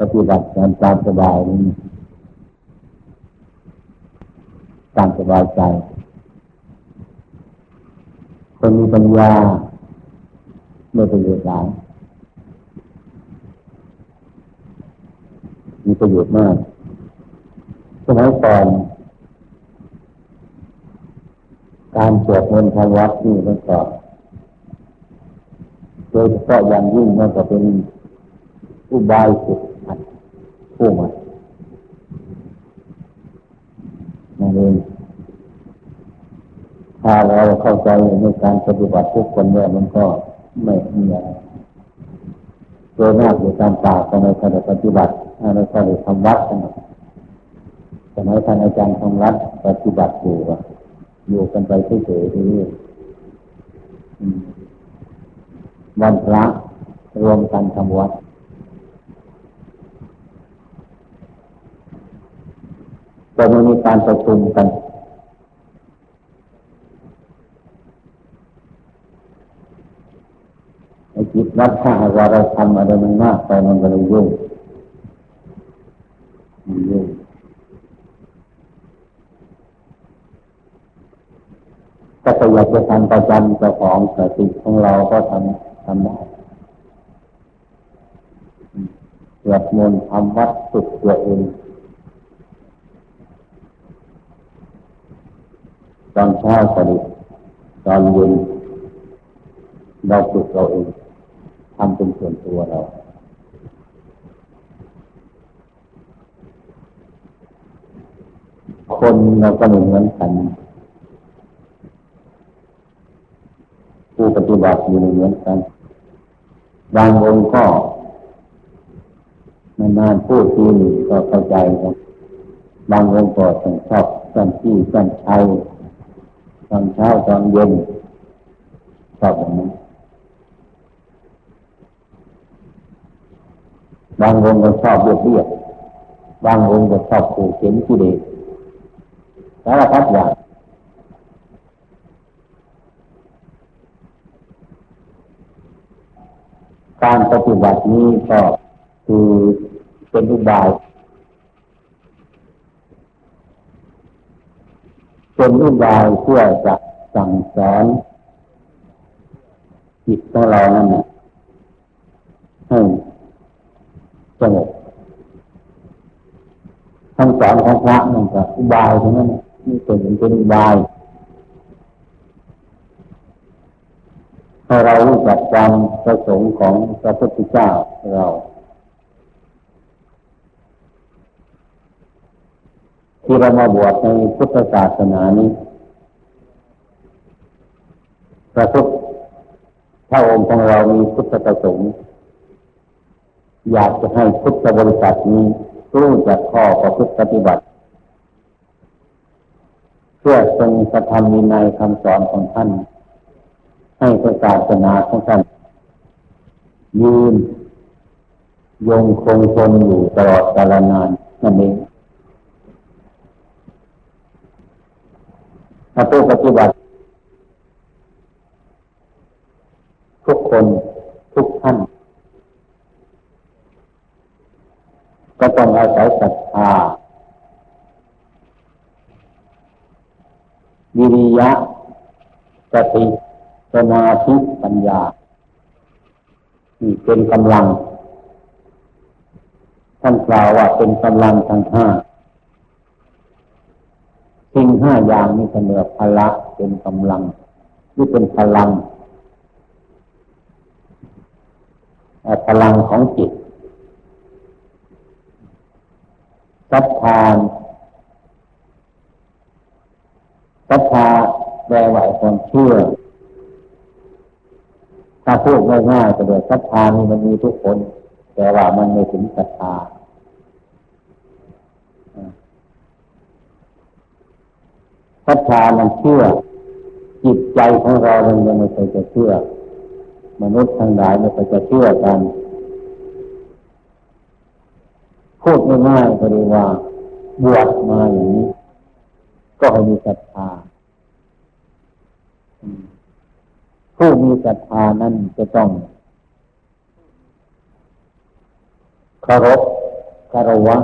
ปฏิบัติการตามสบายนี่ตามสบายใจคนมีปัญญาไม่ประโยชน์หลายมีประโยชน์มากสมัยก่อนการสวดมนต์ทำวัดนี่มันก็โดยเฉพาะอย่างยิ่งมันก็เป็นอุบายสุดอัดผู้มานั่นเองถ้า เข้าใจในการปฏิบัติทุกคนเนี่ยมันก็ไม่มีอะไรโดยมากอยู่ตามป่าก็ไม่ค่อยได้ปฏิบัติไม่ค่อยได้ทำวัดกันสมัยท่านอาจารย์ทำวัดปฏิบัติอยู่อยู่กันไปเฉยๆเรื่อยๆวันพระรวมกันทำวัดแต่ไม่มีการประชุมกัน ไอ้วัดถ้าว่าเราทำอะไรมันมากไปมันก็เลยยุ่งยุ่งถ้าอยากจะทำประจำเจ้าของสติของเราก็ทำทำได้สวดมนต์ทำวัดสุดตัวเองตอนเช้าสนิทตอนเย็นเราฝึกเราเอง ทำเป็นส่วนตัวเรา คนเราก็เหมือนกันผู้ปฏิบัติอยู่เหมือนกัน บางองค์ก็นานๆพูดทีหนึ่งก็เข้าใจกันบางองค์ก็ต้องชอบสันที่สันชัยตอนเช้าตอนเย็นชอบอย่างนั้น บางองค์ก็ชอบเบียดเบียดบางองค์ก็ชอบขู่เข็นกิเลสสารพัดอย่างการปฏิบัตินี้ก็คือเป็นอุบายเป็นอุบายเพื่อจะสั่งสอนจิตของเรานั่นแหละให้ สงบคำสอนของพระนั่นก็อุบายทั้งนั้นนี่เป็นเป็นอุบายให้เรารู้จักความประสงค์ของพระพุทธเจ้าเราที่เรามาบวชในพุทธศาสนานี้พระพุทธพระองค์ของเรามีพุทธประสงค์ อยากจะให้พุทธบริษัทนี้รู้จักข้อประพฤติปฏิบัติ เพื่อทรงกระทำมีในคำสอนของท่าน ให้ศาสนาของท่านยืนยงคงทนอยู่ตลอดกาลนานนั่นเองถ้าผู้ปฏิบัติ ทุกคนทุกท่าน ก็ต้องอาศัยศรัทธาวิริยะสติสมาธิปัญญานี่เป็นกำลัง ท่านกล่าวว่าเป็นกำลังทั้งห้าสิ่งห้าอย่างนี้เสนอพละเป็นกำลังนี่เป็นพลังพลังของจิต ศรัทธาศรัทธาแปลว่าความเชื่อ ถ้าพูดง่ายๆก็เดี๋ยวศรัทธานี่มันมีทุกคน แต่ว่ามันไม่ถึงศรัทธาศรัทธามันเชื่อ จิตใจของเรามันยังไม่เคยจะเชื่อ มนุษย์ทั้งหลายไม่เคยจะเชื่อกัน พูดง่ายๆก็เรียว่า บวชมาอย่างนี้ ก็ให้มีศรัทธาผู้มีศรัทธานั้นจะต้องเคารพคารวะ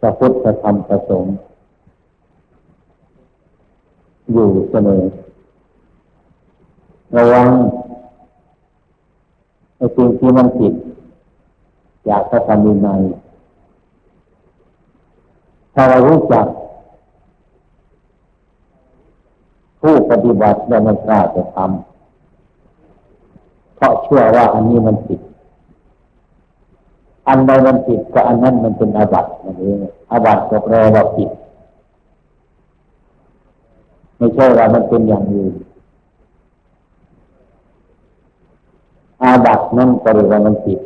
พระพุทธธรรมประสงค์อยู่เสมอระวังไอ้สิ่งที่มันผิด อยากจะทำยังไงถ้าเรารู้จัก ผู้ปฏิบัติแล้วมันกล้าจะทำเพราะเชื่อว่าอันนี้มันผิด อันใดมันผิดก็อันนั้นมันเป็นอาบัตินั่นเองอาบัติก็แปลว่าผิด ไม่ใช่ว่ามันเป็นอย่างอื่นอาบัตินั่นก็เรียกว่ามันผิด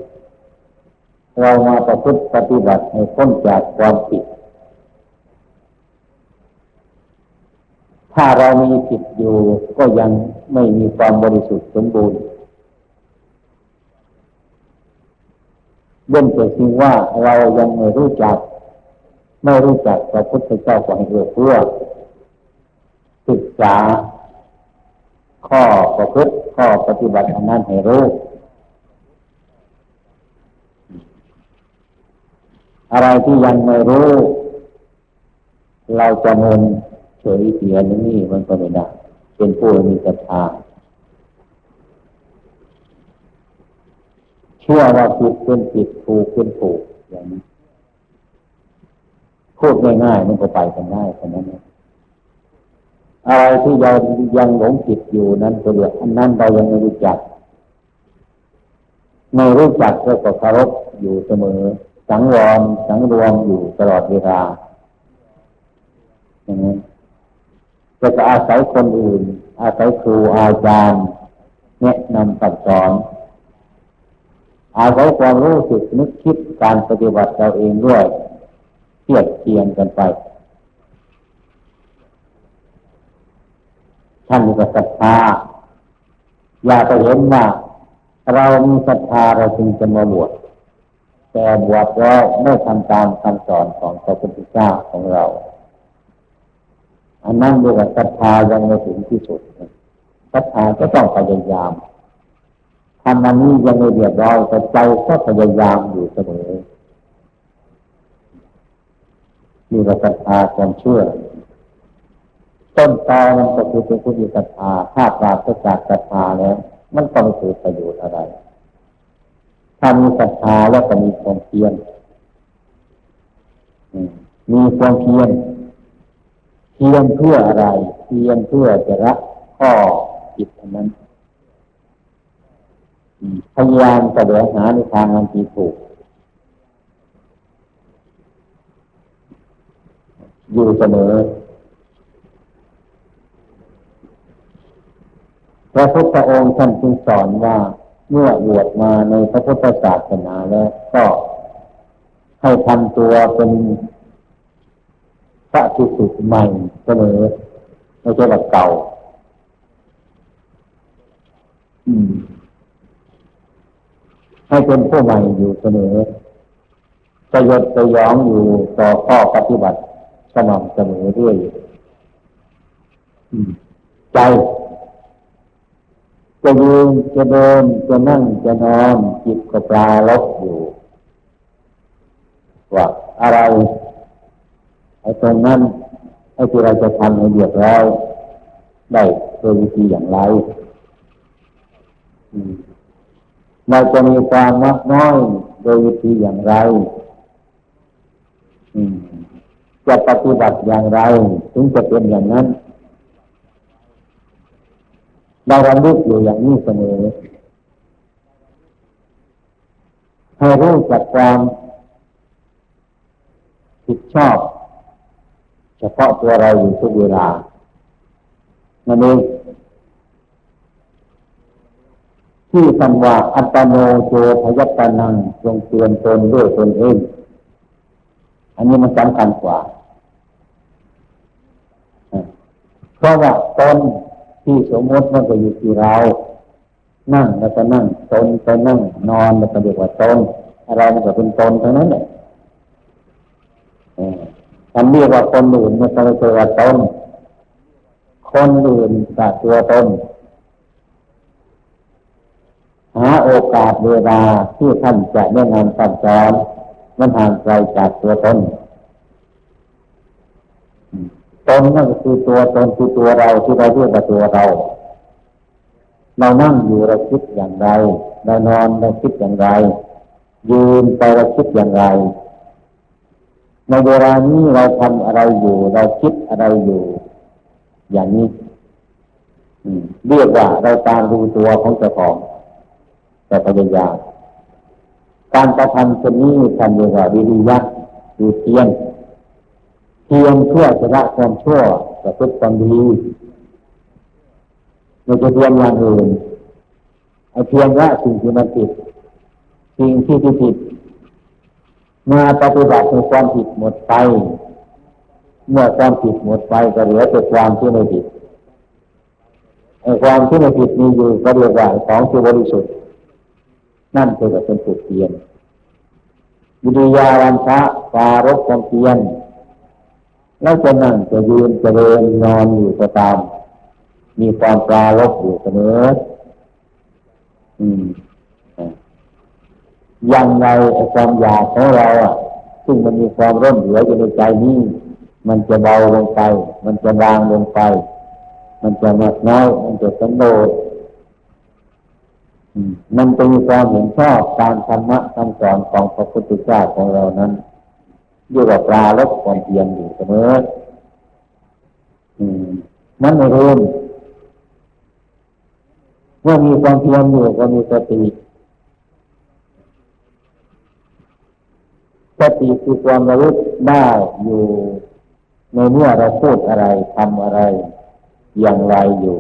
เรามาประพฤติปฏิบัติให้พ้นจากความผิด ถ้าเรามีผิดอยู่ก็ยังไม่มีความบริสุทธิ์สมบูรณ์เว้นแต่สิ่งว่าเรายังไม่รู้จัก ไม่รู้จักพระพุทธเจ้าก็ให้เอื้อเพื่อศึกษา ข้อประพฤติข้อปฏิบัติอันนั้นให้รู้ อะไรที่ยังไม่รู้ เราจะมนเฉยเสียนี่มันก็ไม่ได้เป็นผู้มีศรัทธาเชื่อว่าผิดเป็นผิดถูกเป็นถูกอย่างนี้พูดง่ายๆมันก็ไปกันได้แค่นั้นอะไรที่ยังยังหลงผิดอยู่นั้นก็เรียกอันนั้นเรายังไม่รู้จัก ไม่รู้จักก็เคารพอยู่เสมอ สังวรสังรวมอยู่ตลอดเวลาอย่างนี้จะจะอาศัยคนอื่น อาศัยครูอาจารย์แนะนำสั่งสอน อาศัยความรู้สึกนึกคิดการปฏิบัติเราเองด้วยเทียบเทียงกันไป ท่านมีศรัทธาอยากจะเห็นว่าเรามีศรัทธาเราจึงจะมาบวช แต่บวชแล้วไม่ทำตามคำสอนของพระพุทธเจ้าของเรา อันนั้นเรียกว่าศรัทธายังไม่ถึงที่สุดศรัทธาก็ต้องพยายามทำมันนี้ยังไม่เรียบร้อยแต่ใจก็พยายามอยู่เสมอมีศรัทธาความเชื่อ ต้นตอมันก็คือเป็นผู้มีศรัทธาถ้าปราศจากศรัทธาแล้วมันก็ไม่เกิดประโยชน์อะไร ถ้ามีศรัทธาแล้วก็มีความเพียรมีความเพียรเพียรเพื่ออะไร เพียรเพื่อจะละข้อจิตนั้นพยายามแสวงหาในทางอันที่ถูก อยู่เสมอพระพุทธองค์ท่านจึงสอนว่า เมื่อบวชมาในพระพุทธศาสนาแล้วก็ให้ทำตัวเป็นพระที่สุใหม่เสมอไม่ใช่แบบเก่า อืม ให้เป็นผู้ใหม่อยู่เสมอจะยดจะยองอยู่ต่อข้อปฏิบัติสม่ำเสมอด้วยใจ จะยืนจะเดินจะนั่งจะนอนจิตก็ปลาลบอยู่ว่าอะไรไอ้ตรงนั้นไอ้ที่เราจะทำให้เรียบร้อยได้โดยวิธีอย่างไรเราจะมีความมักน้อยโดยวิธีอย่างไรจะปฏิบัติอย่างไร ถึงจะเป็นอย่างนั้น เราระลึกอยู่อย่างนี้เสมอให้รู้จักความผิดชอบ เฉพาะตัวเราอยู่ทุกเวลานั่นเองที่คำว่าอัตโนโจพยัตนังจงเตือนตนด้วยตนเอง อันนี้มันสำคัญกว่าเพราะว่าตน ที่สมมติมันก็อยู่ที่เรา นั่งแล้วก็นั่งตนไปนั่ง นอนแล้วก็เรียกว่าตนอะไรมันก็เป็นตนทั้งนั้นแหละคำเรียกว่าคนอื่นมันก็เรียกว่าตนคนอื่นกับตัวตนหาโอกาสเวลาที่ท่านจะแนะนฟังสอนมันห่างไกลจากตัวตน ตนนั่นคือตัวตนคือตัวเราที่เราเรียกว่าตัวเรา เรานั่งอยู่เราคิดอย่างไรเรานอนเราคิดอย่างไร ยืนไปเราคิดอย่างไร ในเวลานี้เราทำอะไรอยู่ เราคิดอะไรอยู่ อย่างนี้เรียกว่าเราตามดูตัวของเจ้าของแต่พยายามการกระทำเช่นนี้ทำเรียกว่าวิริยะคือเพียร เพียรเพื่อจะละความชั่วแต่พุทธความดีไม่จะเพียรอย่างอื่นไอ้เพียรละสิ่งที่มันผิดสิ่งที่ที่ผิดมาปฏิบัติในความผิดหมดไป เมื่อความผิดหมดไปก็เหลือแต่ความที่ไม่ผิดไอ้ความที่ไม่ผิดมีอยู่ก็เรียกว่าของที่บริสุทธิ์ นั่นคือเป็นสุดเพียนวิริยาวันพระปารบความเพียน แล้วจะนั่งจะยืนจะเดินนอนอยู่ก็ตาม มีความปลาลบอยู่เสมออืมยังไงไอ้ความอยากของเราอะ ซึ่งมันมีความร่มเหลืออยู่ในใจนี้ มันจะเบาลงไป มันจะวางลงไป มันจะมากน้อย มันจะสันโดษมันเป็นความเห็นชอบตามธรรมะคำสอนของพระพุทธเจ้าของเรานั้น อยู่กับปลาลบความเพียรอยู่เสมอมันไม่รู้เมื่อมีความเพียรอยู่ก็มีสติสติคือความระลึกได้อยู่ ในเมื่อเราพูดอะไรทำอะไร อย่างไรอยู่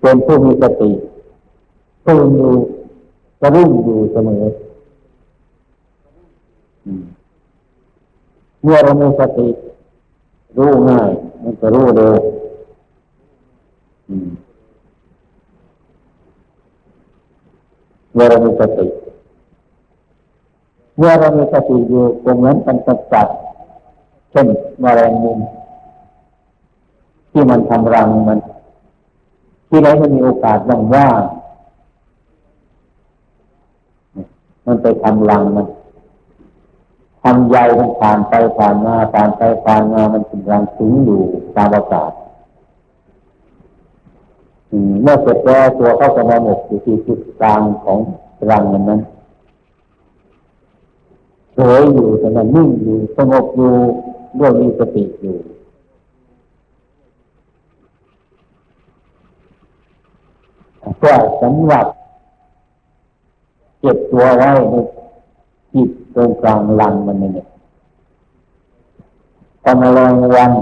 เป็นผู้มีสติตื่นอยู่กระรุ่งอยู่เสมอ เมื่อเรามีสติรู้ง่าย มันจะรู้เร็วเมื่อเรามีสติเมื่อเรามีสติอยู่ตรงนั้นมันจะจัดเช่นมแมลงมุม ที่มันทำรังมัน ที่ไหนมันมีโอกาสว่างๆมันไปทำรังมัน ทำใยมันผ่านไปผ่านมาผ่านไปผ่านมามันเป็นรังถึงอยู่ตามอากาศเมื่อเสร็จแล้วตัวเข้าจะมาหมกอยู่ที่จุดกลางของรังมันนั้นเฉยอยู่แต่มันนิ่งอยู่สงบอยู่ด้วยมีสติอยู่เพื่อสำหรับเก็บตัวไว้ใน จิตตรงกลางลังมันเนี่ยพอมแมลงวัน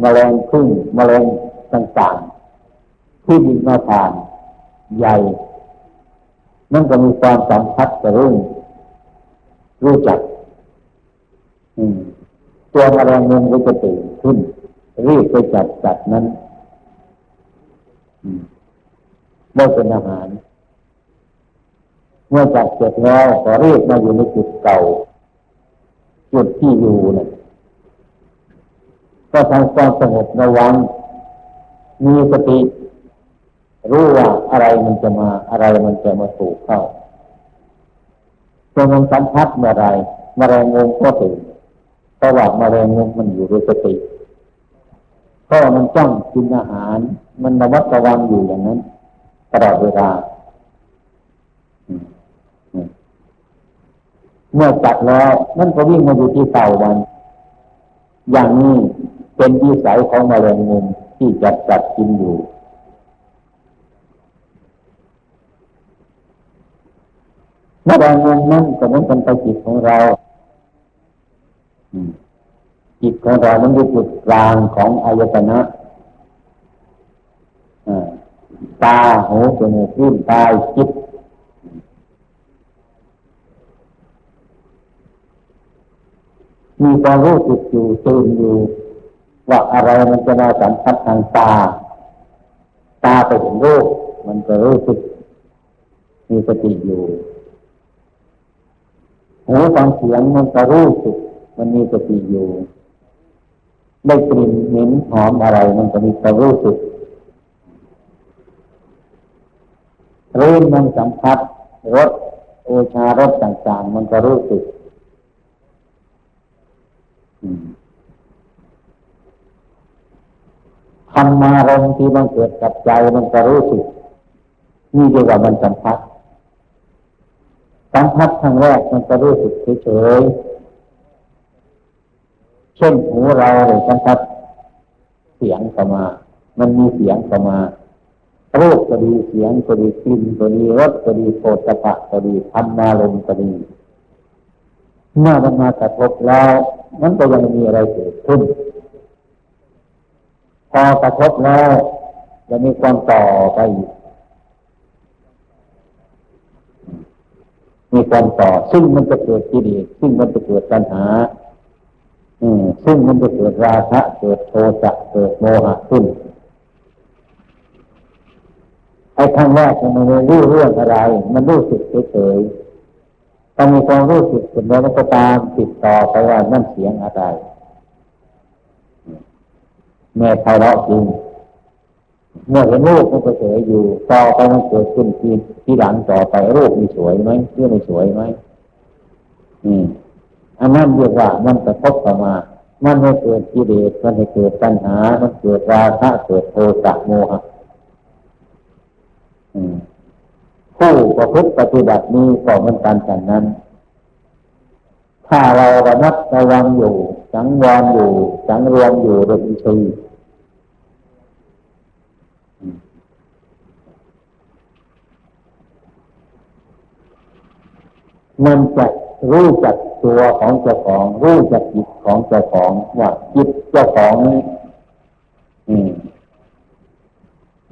แมลงพึ่งแมลงต่างๆที่ดินมาผ่านใหญ่นั่นก็มีความสัมพัทธ์กับรุ่งรู้จักตัวมแมลงมุมก็จะตื่นขึ้นรีบไปจับจัดนั้นได้เป็นอาหาร มื่อจัดเสร็จแล้วก็เรียกมาอยู่ในจุดเก่า จุดที่อยู่เนี่ยก็ทำความสงบระวังมีสติ รู้ว่าอะไรมันจะมาอะไรมันจะมาสู่เข้าจนมันสัมผัสเมื่อไรมแมลงมุมก็ตื่นเพราะว่ามแมลงมุมมันอยู่ในสติเพราะมันจ้องกินอาหาร มันระมัดระวังอยู่อย่างนั้นตลอดเวลา เมื่อจัดแล้วนั่นก็วิ่งมาอยู่ที่เต่าวัน อย่างนี้เป็นวิสัยของมะเร็งมุมที่จัดจัดกินอยู่มะเร็งมุมนั่นก็เหมือนกันไปจิตของเราจิตของเรามันอยู่จุดกลางของอายตนะตาหูจมูกลิ้นกายจิต มีความรู้สึกอยู่ตื่นอยู่ว่าอะไรมันจะมาสัมผัสทางตา ตาไปเห็นรูปมันจะรู้สึก มีสติอยู่หูฟังเสียงมันจะรู้สึก มันมีสติอยู่ ได้กลิ่นเหม็นหอมอะไร มันจะมีความรู้สึกรื่นมันสัมผัสรสโอชารสต่างๆ มันก็รู้สึก ธรรมารมที่มันเกิดกับใจมันก็รู้สึกนี่เรียกว่ามันสัมผัสสัมผัสครั้งแรกมันก็รู้สึกเฉยๆเช่นหูเราเลยสัมผัสเสียงเข้ามา มันมีเสียงเข้ามารูปก็ดีเสียงก็ดีกลิ่นก็ดีรสก็ดีโผฏฐะก็ดีธรรมารมก็ดีเมื่อมันมากระทบแล้ว มันก็ยังมีอะไรเกิดขึ้น พอกระทบแล้วจะมีความต่อไปมีความต่อ ซึ่งมันจะเกิดกิเลสซึ่งมันจะเกิดปัญหาซึ่งมันจะเกิดราคะเกิดโทสะเกิดโมหะขึ้นไอ้ครั้งแรกมันไม่รู้เรื่องอะไร มันรู้สึกเฉยๆ ต้องมีความรู้สึกเสร็จแล้วก็ตามติดต่อไปว่านั่นเสียงอะไรแม่ไพเราะจริงเมื่อเห็นรูปมันก็เฉยอยู่ต่อไปมันเกิดขึ้นทีที่หลังต่อไปรูปมีสวยไหมเรื่องไม่สวยไหมอืมอันนั้นเรียกว่ามันกระทบเข้ามา มันให้เกิดกิเลสมันให้เกิดปัญหา มันเกิดราคะเกิดโทสะโมหะ ผู้ประพฤติปฏิบัตินี้ก็เหมือนกันฉันนั้น ถ้าเราระมัดระวังอยู่ สังวรอยู่ สังรวมอยู่โดยอิทรีย์มันจะรู้จักตัวของเจ้าของ รู้จักจิตของเจ้าของว่าจิตเจ้าของนี้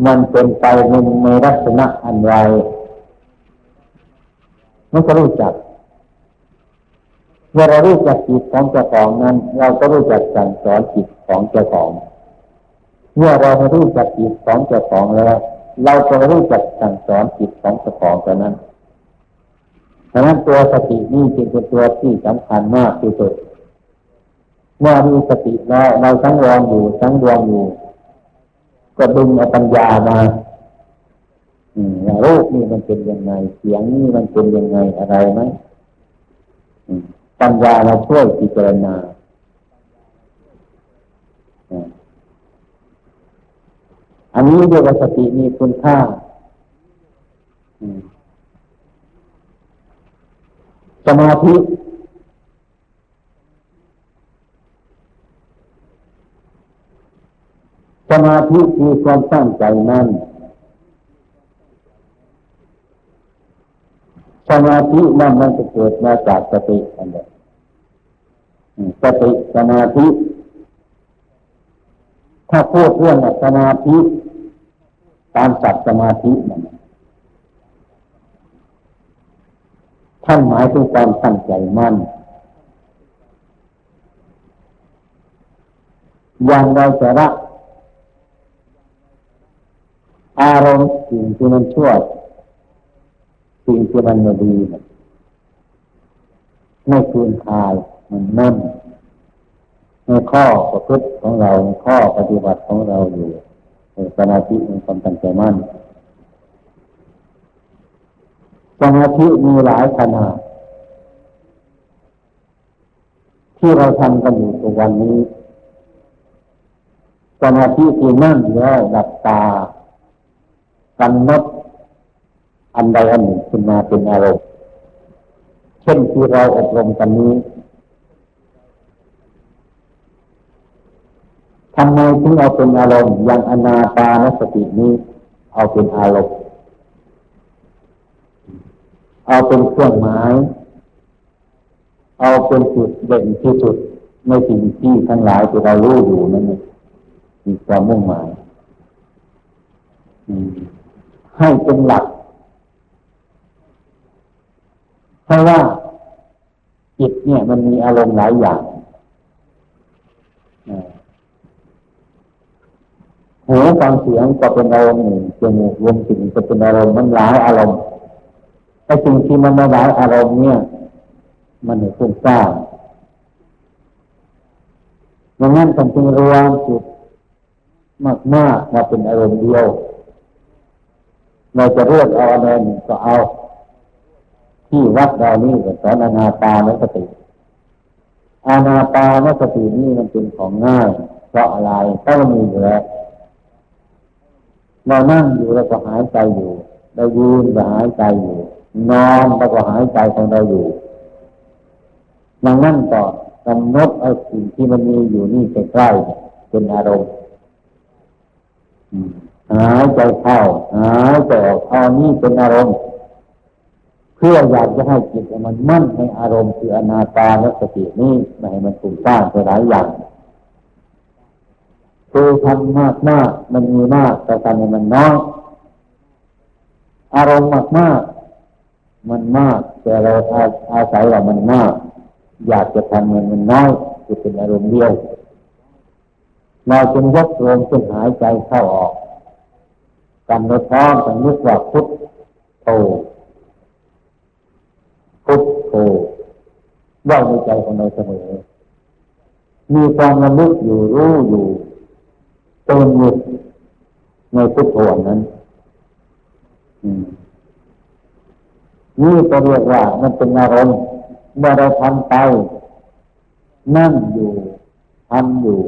มันเป็นไปในในลักษณะอันไร มันก็รู้จัก เมื่อเรารู้จักจิตของเจ้าของนั้น เราก็รู้จักสั่งสอนจิตของเจ้าของ เมื่อเรารู้จักจิตของเจ้าของแล้วเราจะรู้จักสั่งสอนจิตของเจ้าของตัวนั้นดังนั้นตัวสตินี่จึงเป็นตัวที่สำคัญมากที่สุด เมื่อมีสติแล้วเราทั้งรองอยู่ทั้งรวงอยู่ ก็ดึงเอาปัญญามา รูปนี่มันเป็นยังไง เสียงนี่มันเป็นยังไงอะไรไหมปัญญาเราช่วยพิจารณาอันนี้เรียกว่าสติมีคุณค่าสมาธิสมาธิคือความตั้งใจนั่น สมาธินั่นมันจะเกิดมาจากสติอันเดียสติสมาธิ ถ้าพูดเรื่องสมาธิตามสัตว์สมาธินั่นท่านหมายถึงความตั้งใจมั่นอย่างเราจะละอารมณ์สิ่งที่มันชั่ว สิ่งที่มันไม่ดีไม่คืนคายมันนั่นในข้อประพฤติของเราในข้อปฏิบัติของเราอยู่ในสมาธิในความตั้งใจมั่นสมาธิมีหลายขนาดที่เราทำกันอยู่ทุกวันนี้สมาธิที่นั่งแล้วหลับตากำหนด อันใดอันหนึ่งขึ้นมาเป็นอารมณ์เช่นที่เราอบรมกันนี้ทำไมถึงเอาเป็นอารมณ์อย่างอนาปานสตินี้เอาเป็นอารมณ์เอาเป็นเครื่องหมาย เอาเป็นจุดเด่นที่สุดในสิ่งที่ทั้งหลายที่เรารู้อยู่นั่นมีความมุ่งหมายให้เป็นหลัก เพ ราะว่าจิตเนี่ยมันมีอารมณ์หลายอย่างหูฟังเสียงก็เป็นอารมณ์หนึ่งจมูกรวมสิ่งก็เป็นอารมณ์มันหลายอารมณ์ไอ้สิ่งที่มันหลายอารมณ์เนี่ย มันเหนุ่มสร้างดังนั้นต้องจึงรวมจิตมากๆมาเป็นอารมณ์เดียว เราจะเลือกเอาอะไรก็เอา ที่วัดเรานี่ก็สอนอนาปานสติอานาปานสตินี่มันเป็นของง่ายเพราะอะไรก็มีอยู่แล้วเรานั่งอยู่แล้วก็หายใจอยู่ เรายืนก็หายใจอยู่ นอนแล้วก็หายใจของเราอยู่ดังนั้นก็กำหนดเอาสิ่งที่มันมีอยู่นี่ใกล้ๆเป็นอารมณ์หายใจเข้าหายใจออกเอานี่เป็นอารมณ์ เพื่ออยากจะให้จิตมันมั่นในอารมณ์คืออนาตาและสตินี้ไม่ให้มันฟุ้งซ่านไปหลายอย่างคือทำมากมากมันมีมากแต่ทำให้มันน้อยอารมณ์มากมากมันมาก แต่เราอาอาศัยว่ามันมาก อยากจะทำเงินมันน้อยจะเป็นอารมณ์เดียวเราจึงยกรวมจนหายใจเข้าออกกำหนดพร้อมกันนึกว่าพุทโธ พุทโธว่าในใจของเราเสมอ มีความระลึกอยู่รู้อยู่เต็มอยู่ในพุทโธนั้นนี่ก็เรียกว่ามันเป็นอารมณ์เมื่อเราทำไป นั่งอยู่ทำอยู่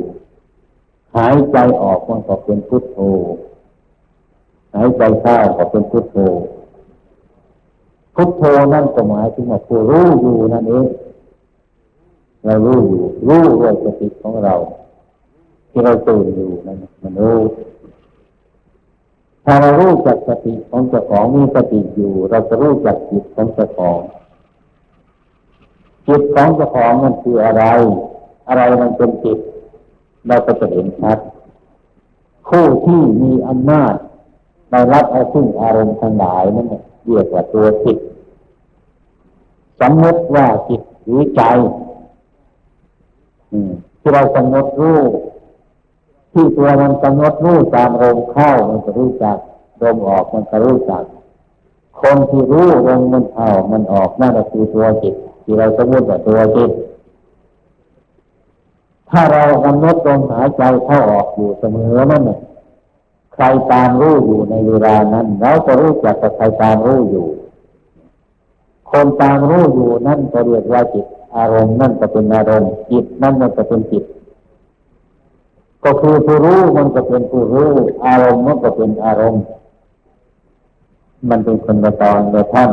หายใจออกมันก็เป็นพุทโธหายใจเข้าก็เป็นพุทโธ พุทโธนั่นก็หมายถึงว่าผู้รู้อยู่นั่นเองเรารู้อยู่รู้ด้วยสติของเรา ที่เราตื่นอยู่นั่นมันรู้ถ้าเรารู้จักสติของเจ้าของมีสติอยู่ เราจะรู้จักจิตของเจ้าของจิตของเจ้าของมันคืออะไร อะไรมันเป็นจิต เราก็จะเห็นชัดผู้ที่มีอำนาจได้รับเอาซึ่งอารมณ์ทั้งหลายนั่น เรียกว่าตัวจิตสมมติว่าจิตหรือใจที่เรากำหนดรู้ที่ตัวมันกำหนดรู้ตามลมเข้ามันจะรู้จักลมออกมันจะรู้จัก คนที่รู้ลมมันเข้ามันออกนั่นคือตัวจิต ที่เราสมมติว่าตัวจิตถ้าเรากำหนดลมหายใจเข้าออกอยู่เสมอนั่นเนี่ย ใครตามรู้อยู่ในเวลานั้น เราจะรู้จักใครตามรู้อยู่ คนตามรู้อยู่นั่นก็เรียกว่าจิต อารมณ์นั่นก็เป็นอารมณ์จิตนั่นก็เป็นจิต ก็คือผู้รู้มันก็เป็นผู้รู้ อารมณ์มันก็เป็นอารมณ์ มันเป็นคนละตอนละท่าน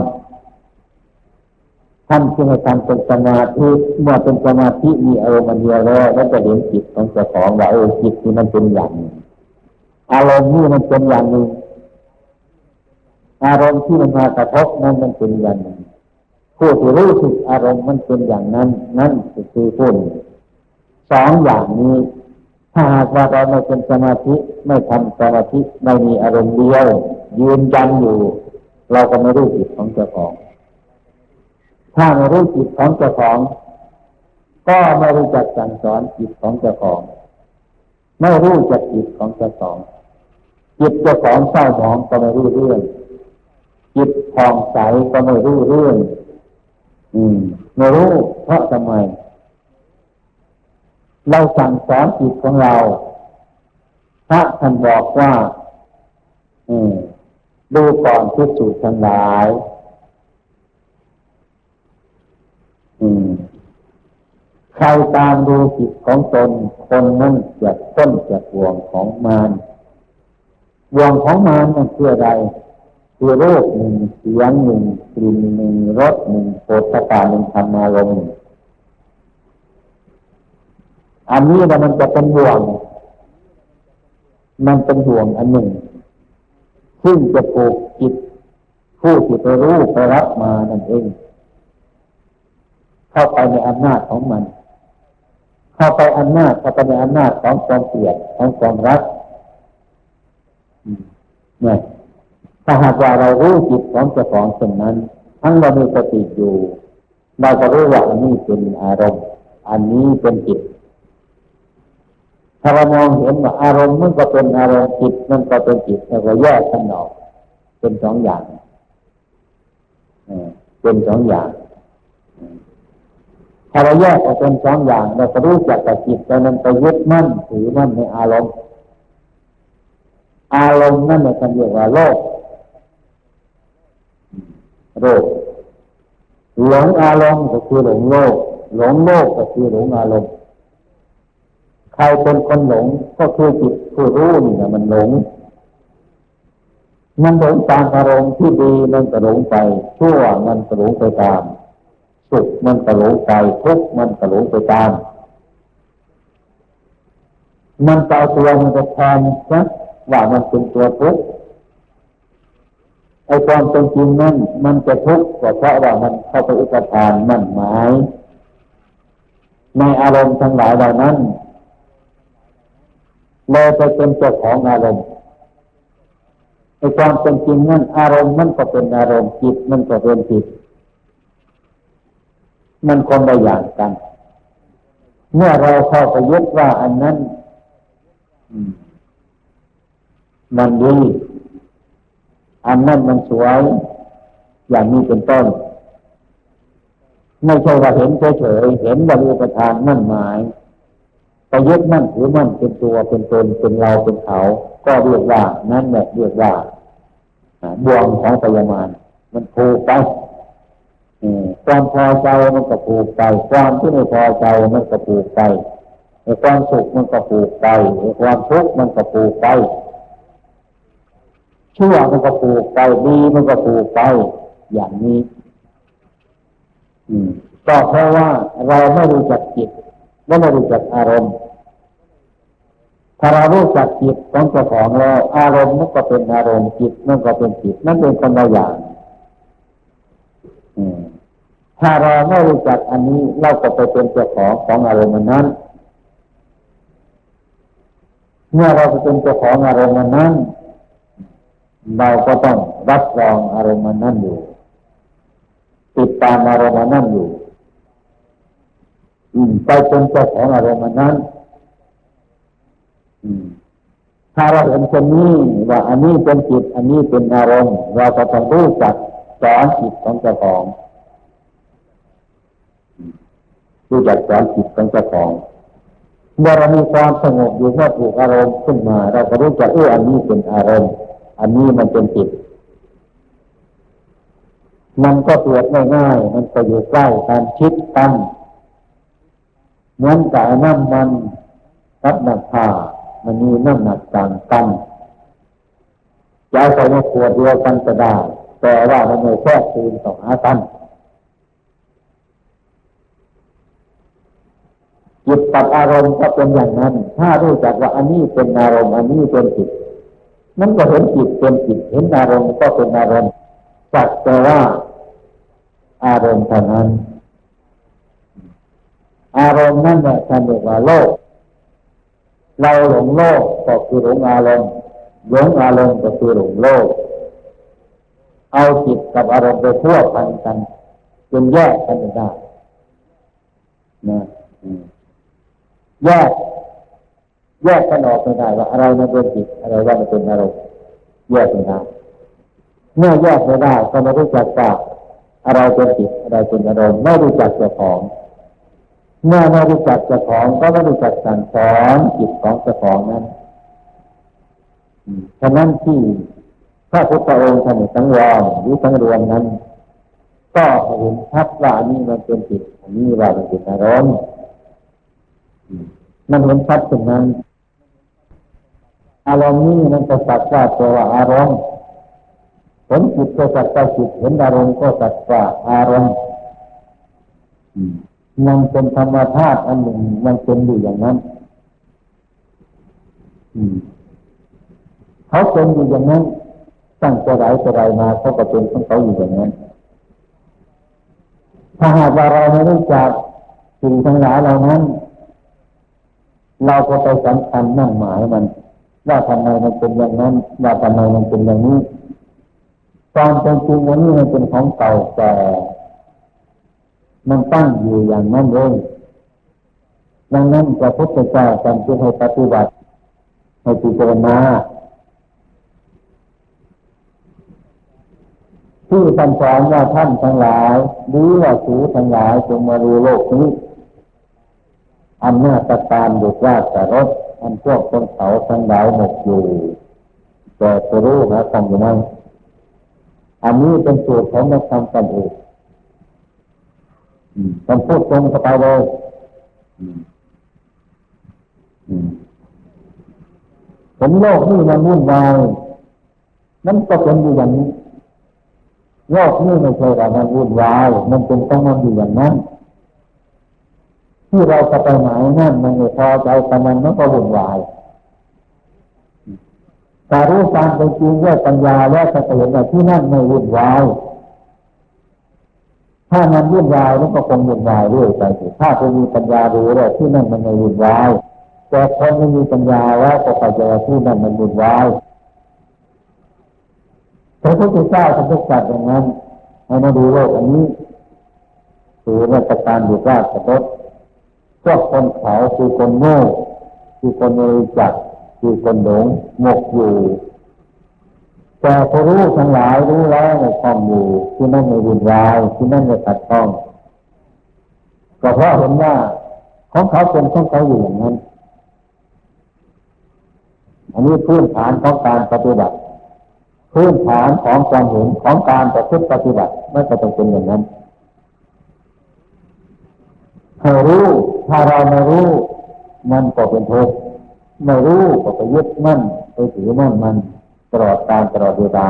ท่านที่ให้ทำเป็นสมาธิเมื่อเป็นสมาธิมีอารมณ์เดียวแล้วแล้วจะเห็นจิตของเจ้าของว่าเออจิตที่มันเป็นอย่างนี้ อารมณ์นี่มันเป็นอย่างหนึ่งอารมณ์ที่มันมากระทบนั้นมันเป็นอย่างหนึ่งผู้ที่รู้สึกอารมณ์มันเป็นอย่างนั้น นั่นคือผู้สองอย่างนี้ ถ้าหากว่าเราไม่เป็นสมาธิไม่ทำสมาธิไม่มีอารมณ์เดียวยืนยันอยู่ เราก็ไม่รู้จิตของเจ้าของ ถ้าไม่รู้จิตของเจ้าของ ก็ไม่รู้จักสั่งสอนจิตของเจ้าของ ไม่รู้จักจิตของเจ้าของ จิตเจ้าของเศร้าหมองก็ไม่รู้เรื่อง จิตผ่องใสก็ไม่รู้เรื่อง อืมไม่รู้เพราะทำไม เราสั่งสอนจิตของเราพระท่านบอกว่า อืมดูก่อนที่สุดทั้งหลาย อืมใครตามดูจิตของตนคนนั้นจะต้นจะห่วงของมาร วงของมันมันคืออะไรคือโรูปหนึ่งเสียงหนึ่งกลิ่นหนึ่งรสหนึ่งโผฏฐาหนึ่งธรรมารมณ์อันนี้นะมันจะเป็นห่วง มันเป็นห่วงอันหนึ่ง ซึ่งจะผูกจิตผู้ที่ไปรู้ไปรับมานั่นเอง เข้าไปในอำนาจของมัน เข้าไปอำนาจเข้าไปในอำนาจของความเกลียดของความรัก เนี่ยถ้าหากว่าเรารู้จิตของเจ้าของเช่นนั้น ทั้งเรามีสติอยู่เราก็รู้ว่าอันนี้เป็นอารมณ์ อันนี้เป็นจิต ถ้าเรามองเห็นว่าอารมณ์มันก็เป็นอารมณ์จิตมันก็เป็นจิตเราก็แยกกันออกเป็นสองอย่างเป็นสองอย่าง ถ้าเราแยกออกเป็นสองอย่างเราก็รู้จักกับจิตแต่มันไปยึดมั่นถือมั่นในอารมณ์ อารมณ์นั่นเองเรียกว่าโลกโรคหลงอารมณ์ก็คือหลงโลก หลงโลกก็คือหลงอารมณ์ ใครเป็นคนหลงก็คือจิตผู้รู้นี่นะมันหลง มันหลงตามอารมณ์ที่ดีมันก็หลงไปชั่วมันก็หลงไปตามสุขมันก็หลงไปทุกข์มันก็หลงไปตาม มันเปาตัวมันจะแทนนะ ว่ามันเป็นตัวทุกข์ไอ้ความเป็นจริงนั่นมันจะทุกข์ก็เพราะว่ามันเข้าไปอุปทานมั่นหมายในอารมณ์ทั้งหลายเหล่านั้นเลยไปเป็นเจ้าของอารมณ์ไอ้ความเป็นจริงนั่นอารมณ์มันก็เป็นอารมณ์จิตมันก็เป็นจิต มันคนละอย่างกัน เมื่อเราเข้าไปยึดว่าอันนั้น มันดีอันนั้นมันสวย อย่างนี้เป็นต้น ไม่ใช่ว่าเห็นเฉยๆเห็นบริประทานมั่นหมายไปยึดมั่นถือมั่นเป็นตัวเป็นตนเป็นเราเป็นเขา ก็เรียกว่านั่นแหละเรียกว่าบ่วงของปยามานมันผูกไปความพอใจมันก็ผูกไปความที่ไม่พอใจมันก็ผูกไปความสุขมันก็ผูกไปความทุกข์มันก็ผูกไป ชั่วมันก็ปลูกไปดีมันก็ปลูกไปอย่างนี้ อืมก็เพราะว่าเราไม่รู้จักจิตไม่รู้จักอารมณ์ ถ้าเรารู้จักจิตของเจ้าของแล้วอารมณ์มันก็เป็นอารมณ์จิตมันก็เป็นจิตนั่นเป็นคนละอย่างถ้าเราไม่รู้จักอันนี้เราก็ไปเป็นเจ้าของของอารมณ์นั้น เมื่อเราไปเป็นเจ้าของอารมณ์นั้น เราก็ต้องรับรองอารมณ์นั้นอยู่ ติดตามอารมณ์นั้นอยู่ไปเป็นเจ้าของอารมณ์นั้นถ้าเราเห็นคนนี้ว่าอันนี้เป็นจิตอันนี้เป็นอารมณ์เราก็ต้องรู้จักสอนจิตของเจ้าของรู้จักสอนจิตของเจ้าของเมื่อเรามีความสงบอยู่เมื่อถูกอารมณ์ขึ้นมา เราก็รู้จักเอออันนี้เป็นอารมณ์ อันนี้มันเป็นจิตมันก็เปรียบง่ายๆมันก็อยู่ใกล้การคิดตั้งเหมือนกับน้ำมันรับหนักผ้ามันมีน้ำหนักต่างกันจะเอาใส่ในขวดเดียวกันก็ได้แต่ว่ามันไม่แค่คืนต่อหากันจิตกับอารมณ์ก็เป็นอย่างนั้น ถ้ารู้จักว่าอันนี้เป็นอารมณ์อันนี้เป็นจิต มันก็เห็นจิตเป็นจิตเห็นอารมณ์ก็เป็นอารมณ์จักแต่ว่าอารมณ์เท่านั้น อารมณ์นั่นแหละท่านเรียกว่าโลก เราหลงโลกก็คือหลงอารมณ์หลงอารมณ์ก็คือหลงโลก เอาจิตกับอารมณ์ไปทั่วพันกันจนแยกกันไม่ได้นะแยก แยกกันออกไม่ได้ว่าอะไรมันเป็นจิตอะไรว่ามันเป็นอารมณ์แยกไม่ได้เมื่อแยกไม่ได้ก็ไม่รู้จักว่าอะไรเป็นจิตอะไรเป็นอารมณ์ไม่รู้จักเจ้าของ เมื่อไม่รู้จักเจ้าของก็ไม่รู้จักสั่งสอนจิตของเจ้าของนั้นฉะนั้นที่พระพุทธองค์ท่านสังวรหรือสังรวมนั้น ก็เห็นชัดว่านนี้มันเป็นจิตอันนี้ว่ามันเป็นอารมณ์มันเห็นชัดตรงนั้น อารมณ์นี้มันก็สักว่าตัวอารมณ์ผลจิตก็สักว่าจิตเห็นอารมณ์ก็สักว่าอารมณ์มันเป็นธรรมชาติอันหนึ่งมันเป็นอยู่อย่างนั้นเขาเป็นอยู่อย่างนั้นตั้งแต่ไหนแต่ไรมาเขาก็เป็นของเขาอยู่อย่างนั้นถ้าหากว่าเราไม่รู้จักสิ่งทั้งหลายเหล่านั้น เราก็ไปสำคัญนั่งหมายมัน ว่าทำไมมันเป็นอย่างนั้น ว่าทำไมมันเป็นอย่างนี้ความเป็นจริงวันนี้มันเป็นของเก่าแต่ มันตั้งอยู่อย่างนั้นเองดังนั้นพระพุทธเจ้าสั่งให้ปฏิบัติให้พิจารณาที่ท่านสอนว่าท่านทั้งหลายหรือว่าสูทั้งหลายจงมาดูโลกนี้อำนาจการดุจว่าแต่รถ อันพวกคนเขาทั้งหลายหมดอยู่แต่จะรู้หาทำอยู่ไหมอันนี้เป็นสูตรของนักธรรมกันเองต้องพูดตรงเข้าไปเลยผมโลกนี่มันวุ่นวายนั่นก็เป็นอยู่อย่างนี้โลกนี่ไม่ใช่ว่ามันวุ่นวายมันเป็นต้องมันอยู่อย่างนั้น ที่เราจะไปไหนนั่นมันไม่พอใจกับมันมันก็วุ่นวายแต่รู้การเป็นจริงด้วยปัญญาแล้วจะเห็นว่าที่นั่นไม่วุ่นวายถ้ามันวุ่นวายมันก็คงวุ่นวายเรื่อยไปถ้าคุณมีปัญญารู้แล้วที่นั่นมันไม่วุ่นวายแต่คนไม่มีปัญญาแล้วก็ไปเจอที่นั่นมันวุ่นวายพระพุทธเจ้าทรงตรัสอย่างนั้นให้มาดูโลกอันนี้คือราชการดูราชรถ พวกคนเขาคือคนโง่คือคนไม่รู้จักคือคนหลงหมกอยู่แต่พอรู้ทั้งหลายรู้แล้วในความอยู่ที่นั่นในวุ่นวายที่นั่นในตัดต้องก็เพราะเห็นว่าของเขาเป็นของเขาอยู่อย่างนั้น อันนี้พื้นฐานของการปฏิบัติ พื้นฐานของความเห็นของการประพฤติปฏิบัติไม่จะต้องเป็นอย่างนั้น ให้รู้ถ้าเราไม่รู้ มันก็เป็นทุกข์ไม่รู้ก็ไปยึดมั่นไปถือมั่นมันตลอดการตลอดเวลา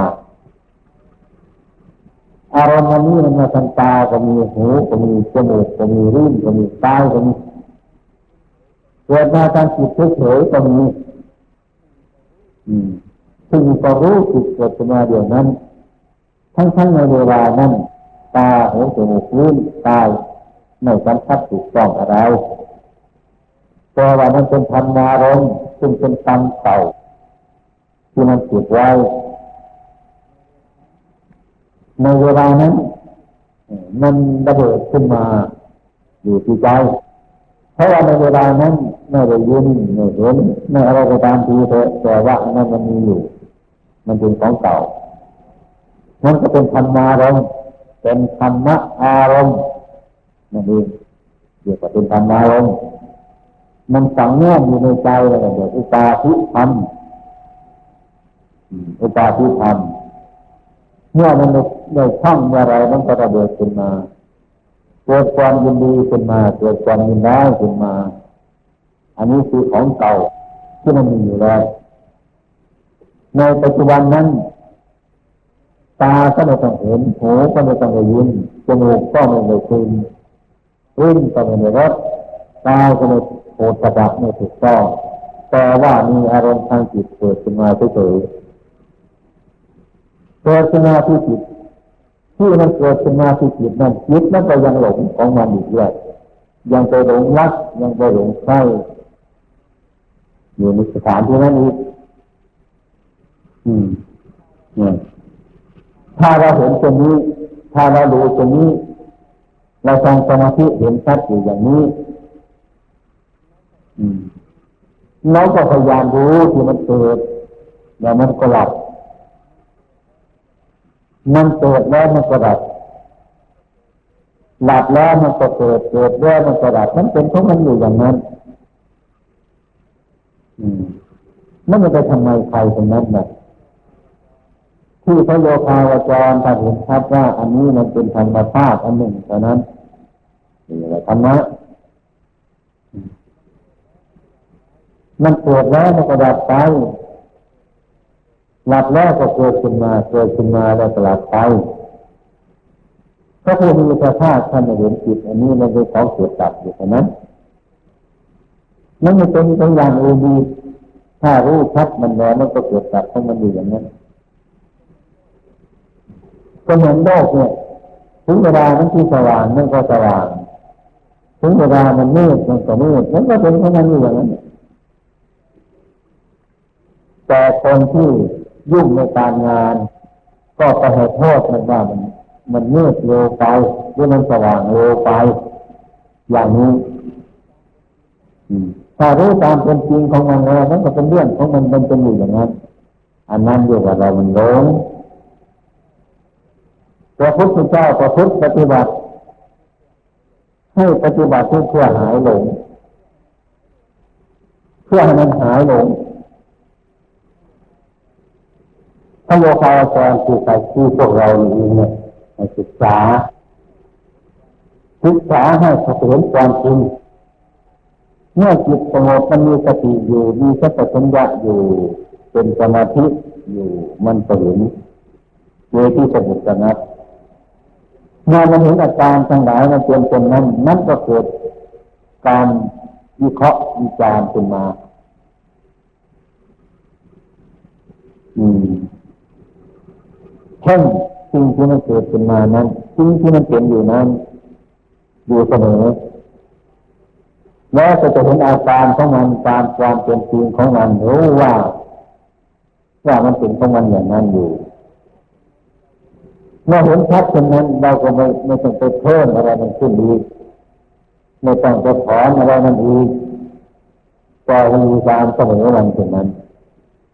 อารมณ์นี้มันมาทางตาก็มีหูก็มีจมูกก็มีริ้นก็มีตาก็มีเกิดมาทางจิตเฉยๆก็มีซึ่งก็รู้จิตเกิดขึ้นมาเดียวนั้น ทั้งๆในเวลานั้น ตาหูจมูกลิ้นกาย ไม่สัมผัสถูกต้องอะไรแต่ว่ามันเป็นธรรมารมซึ่งเป็นกรรมเก่าที่มันติดไว้ในเวลานั้นมันระเบิดขึ้นมาอยู่ที่ใจเพราะว่าในเวลานั้นไม่ได้ยินไม่เห็นไม่อะไรก็ตามทีเถอะแต่ว่านั้นมันมีอยู่ มันเป็นของเก่ามันก็เป็นธรรมารมเป็นธรรมะอารมณ์ นั่นเองเรียกว่าเป็นธรรมารมมันฝังแน่อยู่ในใจเลยเดี๋ยวอุปาทิธรรมอุปาทิธรรมเมื่อมันในช่องเมื่อไรมันก็ระเบิดขึ้นมาเกิดความยินดีขึ้นมาเกิดความยินร้ายขึ้นมา อันนี้คือของเก่าที่มันมีอยู่แล้วในปัจจุบันนั้น ตาก็ไม่ต้องเห็นหูก็ไม่ต้องได้ยินจมูกก็ไม่ได้กลิ่น ลิ้นก็ไม่ได้รสกาก็ไม่โอตระไม่ถูกต้องแต่ว่ามีอารมณ์ทางจิตเกิดขึ้นมาเฉยเกิดขึ้นมาที่จิตที่มันเกิดขึ้นมาที่จิตนั้นจิตนั้นก็ยังหลงของมันอีกด้วยยังไปหลงรักยังไปหลงใครอยู่ในสถานที่นั้นอีกอืมเนี่ยถ้าเราเห็นตรงนี้ ถ้าเราดูตรงนี้ เราทำสมาธิเห็นชัดอยู่อย่างนี้เราก็พยายามรู้ที่มันเกิดแล้วมันก็หลับ มันเกิดแล้วมันก็หลับ หลับแล้วมันก็เกิด เกิดแล้วมันก็หลับ มันเป็นเพราะมันอยู่อย่างนั้นนั่นมันจะทำไมใครตรงนั้นนะ ที่พระโยคาวจรถ้าเห็นชัดว่า อันนี้มันเป็นธรรมชาติอันหนึ่งเท่านั้นนี่แหละธรรมะมันเกิดแล้วมันก็ดับไปหลับแล้วก็เกิดขึ้นมาเกิดขึ้นมาแล้วกลับไปพระพุทธเจ้าท่านเห็นจิตอันนี้มันเป็นของเกิดดับอยู่เท่านั้นนั่นมันเป็นตัวอย่างอื่นดีถ้ารู้ชัดมันแล้วมันก็เกิดดับของมันอยู่อย่างนั้น ก็เหมือนโลกเนี่ย ถึงเวลามันที่สว่างมันก็สว่าง ถึงเวลามันมืดมันก็มืดมันก็เป็นของมันอยู่อย่างนั้นแต่คนที่ยุ่งในการงาน ก็ไปให้โทษมันว่ามันมันมืดเร็วไปหรือมันสว่างเร็วไป อย่างนี้ถ้ารู้ตามเป็นจริงของมันแล้วนั่นก็เป็นเรื่องของมันมันเป็นอยู่อย่างนั้น อันนั้นเรียกว่าเรามันหลง พระพุทธเจ้าประพฤติปฏิบัติ ให้ปฏิบัติเพื่อหายหลง เพื่อให้มันหายหลงพระโยคาวจรย์คือใครคือพวกเราเอเนี่ยศึกษาศึกษาให้เขาเห็นความจริงเมื่อจิตสงบมันมีสติอยู่มีสติปัญญาอยู่ เป็นสมาธิอยู่มันก็เห็นโดยที่สงบสงัด เมื่อมันเห็นอาการทั้งหลายมันเป็นเป็นนั้นนั่นก็เกิดการวิเคราะห์วิจารณ์ขึ้นมา อืมเช่นสิ่งที่มันเกิดขึ้นมานั้นสิ่งที่มันเป็นอยู่นั้น อยู่เสมอแล้วก็จะเห็นอาการของมันตามความเป็นจริงของมันรู้ว่าว่ามันเป็นของมันอย่างนั้นอยู่ เมื่อเห็นชัดเช่นนั้นเราก็ไม่ไม่ต้องไปเพิ่มอะไรมันขึ้นอีกไม่ต้องไปถอนอะไรมันอีกก็มีตามเสมอมันเช่นนั้น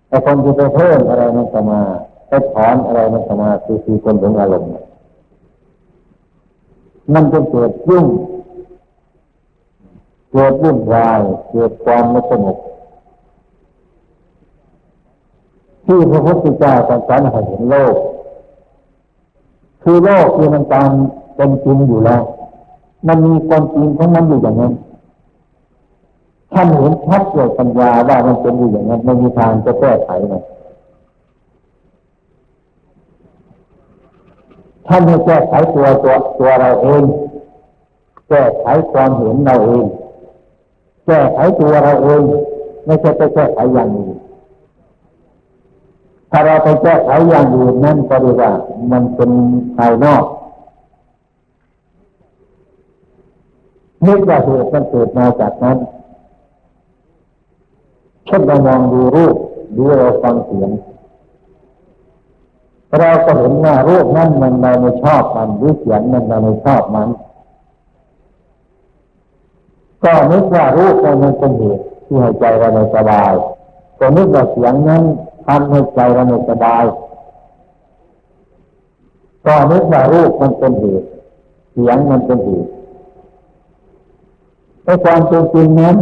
แต่คนที่ไปเพิ่มอะไรมันจะมาไปถอนอะไรมันจะมาคือคือคนถึงอารมณ์มันจะเกิดยุ่งเกิดวุ่นวายเกิดความไม่สงบที่พระพุทธเจ้าตรัสให้เห็นโลก คือโลกที่มันตามเป็นจริงอยู่แล้ว มันมีความจริงของมันอยู่อย่างนั้นท่านเห็นชัดเลยปัญญาว่ามันเป็นอยู่อย่างนั้นไม่มีทางจะแก้ไขมันท่านให้แก้ไขตัวตัวตัวเราเอง แก้ไขความเห็นเราเอง แก้ไขตัวเราเอง ไม่ใช่ไปแก้ไขอย่างอื่น ถ้าเราไปแก้ไขอย่างอื่นนั่นก็เรียกว่า มันเป็นภายนอกนึกว่าเหตุมันเกิดมาจากนั้นเช่นเรามองดูรูปดูเราฟังเสียงเราก็เห็นว่ารูปนั้นมันเราไม่ชอบมันหรือเสียงนั้นเราไม่ชอบมัน ก็นึกว่ารูปมันเป็นเหตุที่ให้ใจเราไม่สบาย ก็นึกว่าเสียงนั้น ทำให้ใจเราไม่สบายก็นึกว่ารูปมันเป็นเหตุเสียงมันเป็นเหตุแต่ความจริงนั้น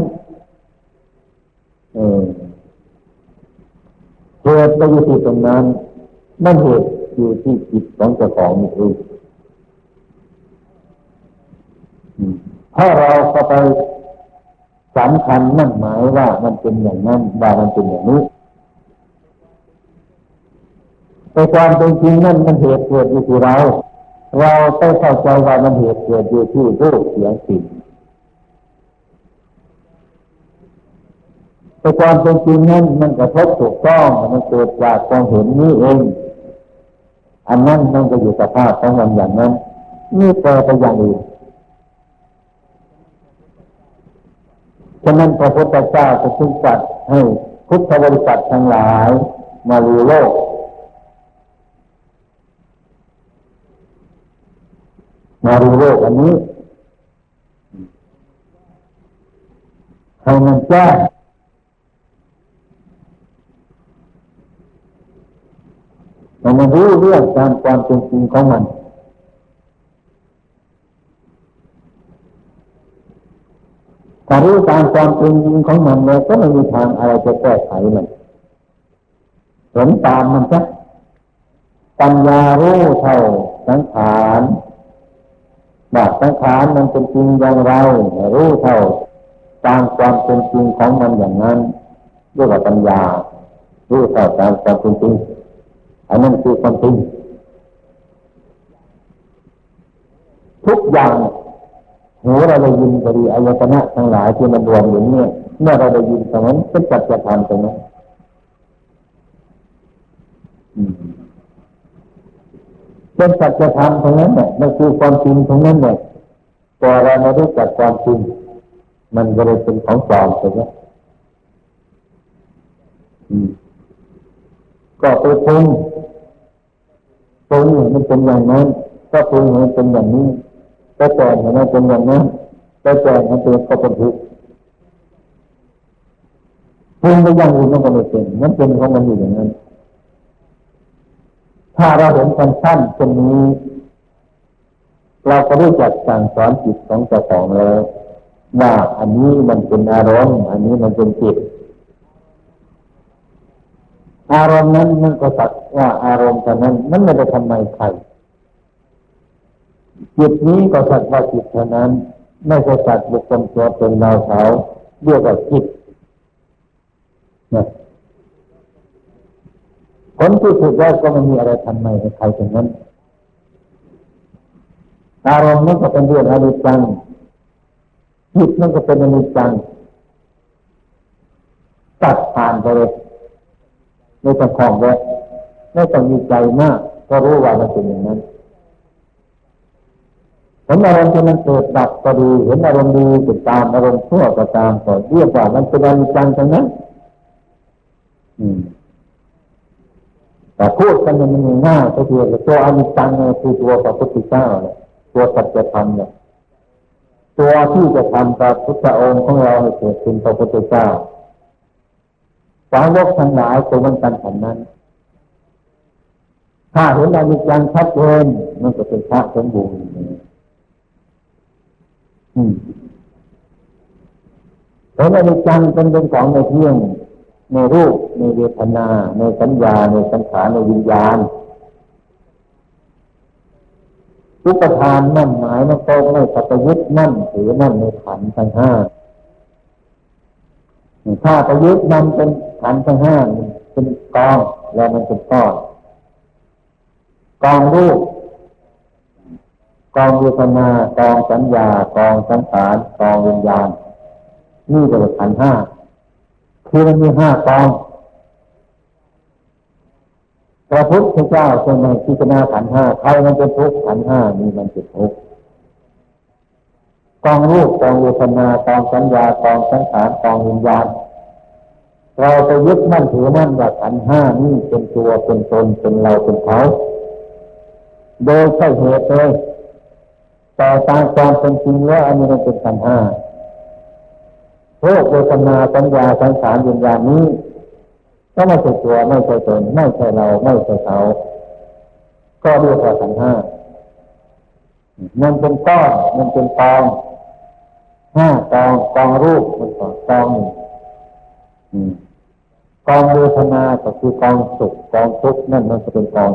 เหตุไปอยู่ที่ตรงนั้นนั่นเหตุอยู่ที่จิตของเจ้าของนี่เองถ้าเราก็ไปสำคัญนั่นหมายว่ามันเป็นอย่างนั้นว่ามันเป็นอย่างนี้ แต่ความเป็นจริงนั่นมันเหตุเกิดอยู่ที่เรา เราต้องเข้าใจว่ามันเหตุเกิดอยู่ที่รูปเสียงสิ่งแต่ความเป็นจริงนั้นมันกระทบถูกต้องมันเกิดจากความเห็นนี้เอง อันนั้นมันก็อยู่สภาพของมันอย่างนั้นนี่แปลไปอย่างอื่นฉะนั้นพระพุทธเจ้าจะจึงจัดให้พุทธบริษัททั้งหลายมาดูโลก มาดูโลกอันนี้ให้มันแจ้งให้มันรู้เรื่องตามความเป็นจริงของมันถ้ารู้ตามความเป็นจริงของมันเลยก็ไม่มีทางอะไรจะแก้ไขมันเห็นตามมันซะปัญญารู้เท่าสังขาร บาดสังขารมันเป็นจริงอย่างไรรู้เท่าตามความเป็นจริงของมันอย่างนั้นเรียกว่าปัญญารู้เท่าตามความเป็นจริงอันนั้นคือความจริงทุกอย่างหูเราได้ยินก็ดีอายตนะทั้งหลายที่มันรวมอยู่เนี่ยเมื่อเราได้ยินตรงนั้นเป็นจัจะทำตรงนั้น เป็นจัจะทำตรงนั้นเนี่ยมันคือความจริงตรงนั้นเนี่ยพอเราไม่รู้จักความจริงมันก็เลยเป็นของปลอมไปแล้วก็ไปปรุงปรุงมันเป็นอย่างนั้นก็ปรุงมันเป็นอย่างนี้แต่ก่อมันเป็นอย่างนั้นแต่ก่อมันเป็นก็เป็นทุกข์พึงไปยังอื่นมันก็ไม่เป็นมันเป็นของมันอยู่อย่างนั้น ถ้าเราเห็นกันสั้นตรงนี้ เราก็รู้จักสั่งสอนจิตของเจ้าของแล้วว่าอันนี้มันเป็นอารมณ์ อันนี้มันเป็นจิต อารมณ์นั้นมันก็สักว่าอารมณ์แต่นั้น มันไม่ได้ทำไมใครจิตนี้ก็สักว่าจิตเท่านั้น ไม่ใช่สัตว์บุคคลตัวเป็นเราเขาเรียกว่าจิตนะ ผลที่สุดแล้วก็ไม่มีอะไรทำไมใครทั้งนั้นอารมณ์นั้นก็เป็นเรื่องอนิจจังจิตนั่นก็เป็นอนิจจังตัดผ่านไปเลยไม่ต้องคล้องแวะไม่ต้องมีใจมาก ก็รู้ว่ามันเป็นอย่างนั้นเห็นอารมณ์ที่มันเกิดดับก็ดีเห็นอารมณ์ดีติดตามอารมณ์ชั่วก็ตามก็เรียกว่ามันเป็นอนิจจังทั้งนั้นอืม แต่พูดกันมันง่ายก็คือตัวอนิจจังเนี่ยคือตัวพระพุทธเจ้าเนี่ยตัวสัจธรรมเนี่ยตัวที่จะทำพระพุทธองค์ของเราให้เกิดเป็นพระพุทธเจ้าสาวกทั้งหลายตัวมันกันแบบนั้น ถ้าเห็นอนิจจังชัดเจนมันก็เป็นพระสมบูรณ์เห็นอนิจจังเป็นเป็นของในเที่ยง ในรูปในเวทนา ในสัญญา ในสังขารในวิญญาณทุกประทานนั่นหมายมันโตไม่ปัจยึดนั่นถือนั่นในขันทั้งห้าถ้าไปยึดมันเป็นขันทั้งห้าเป็นกองแล้วมันเป็นก้อนกองรูปกองเวทนากองสัญญากองสังขารกองวิญญาณนี่เป็นขันห้า คือมันมีห้ากองพระพุทธเจ้าทรงในพิจารณาขันห้าใครมันเป็นทุกขันห้านี่มันเป็นทุกกองรูปกองเวทนากองสัญญากองสังขารกองวิญญาณเราไปยึดมั่นถือมั่นว่าขันห้านี่เป็นตัวเป็นตนเป็นเราเป็นเขา โดยใช่เหตุเลยแต่ตามความเป็นจริงว่าอันนี้มันเป็นขันห้า โลกเวทนาสัญญาสังขารวิญญาณนี้ก็ไม่ใช่ตัวไม่ใช่ตนไม่ใช่เราไม่ใช่เขาก็เรียกว่าขันห้ามันเป็นก้อนมันเป็นกองห้ากองกองรูปมันกองกองหนึ่งกองเวทนาก็คือกองสุขกองทุกข์นั่นมันจะเป็นกอง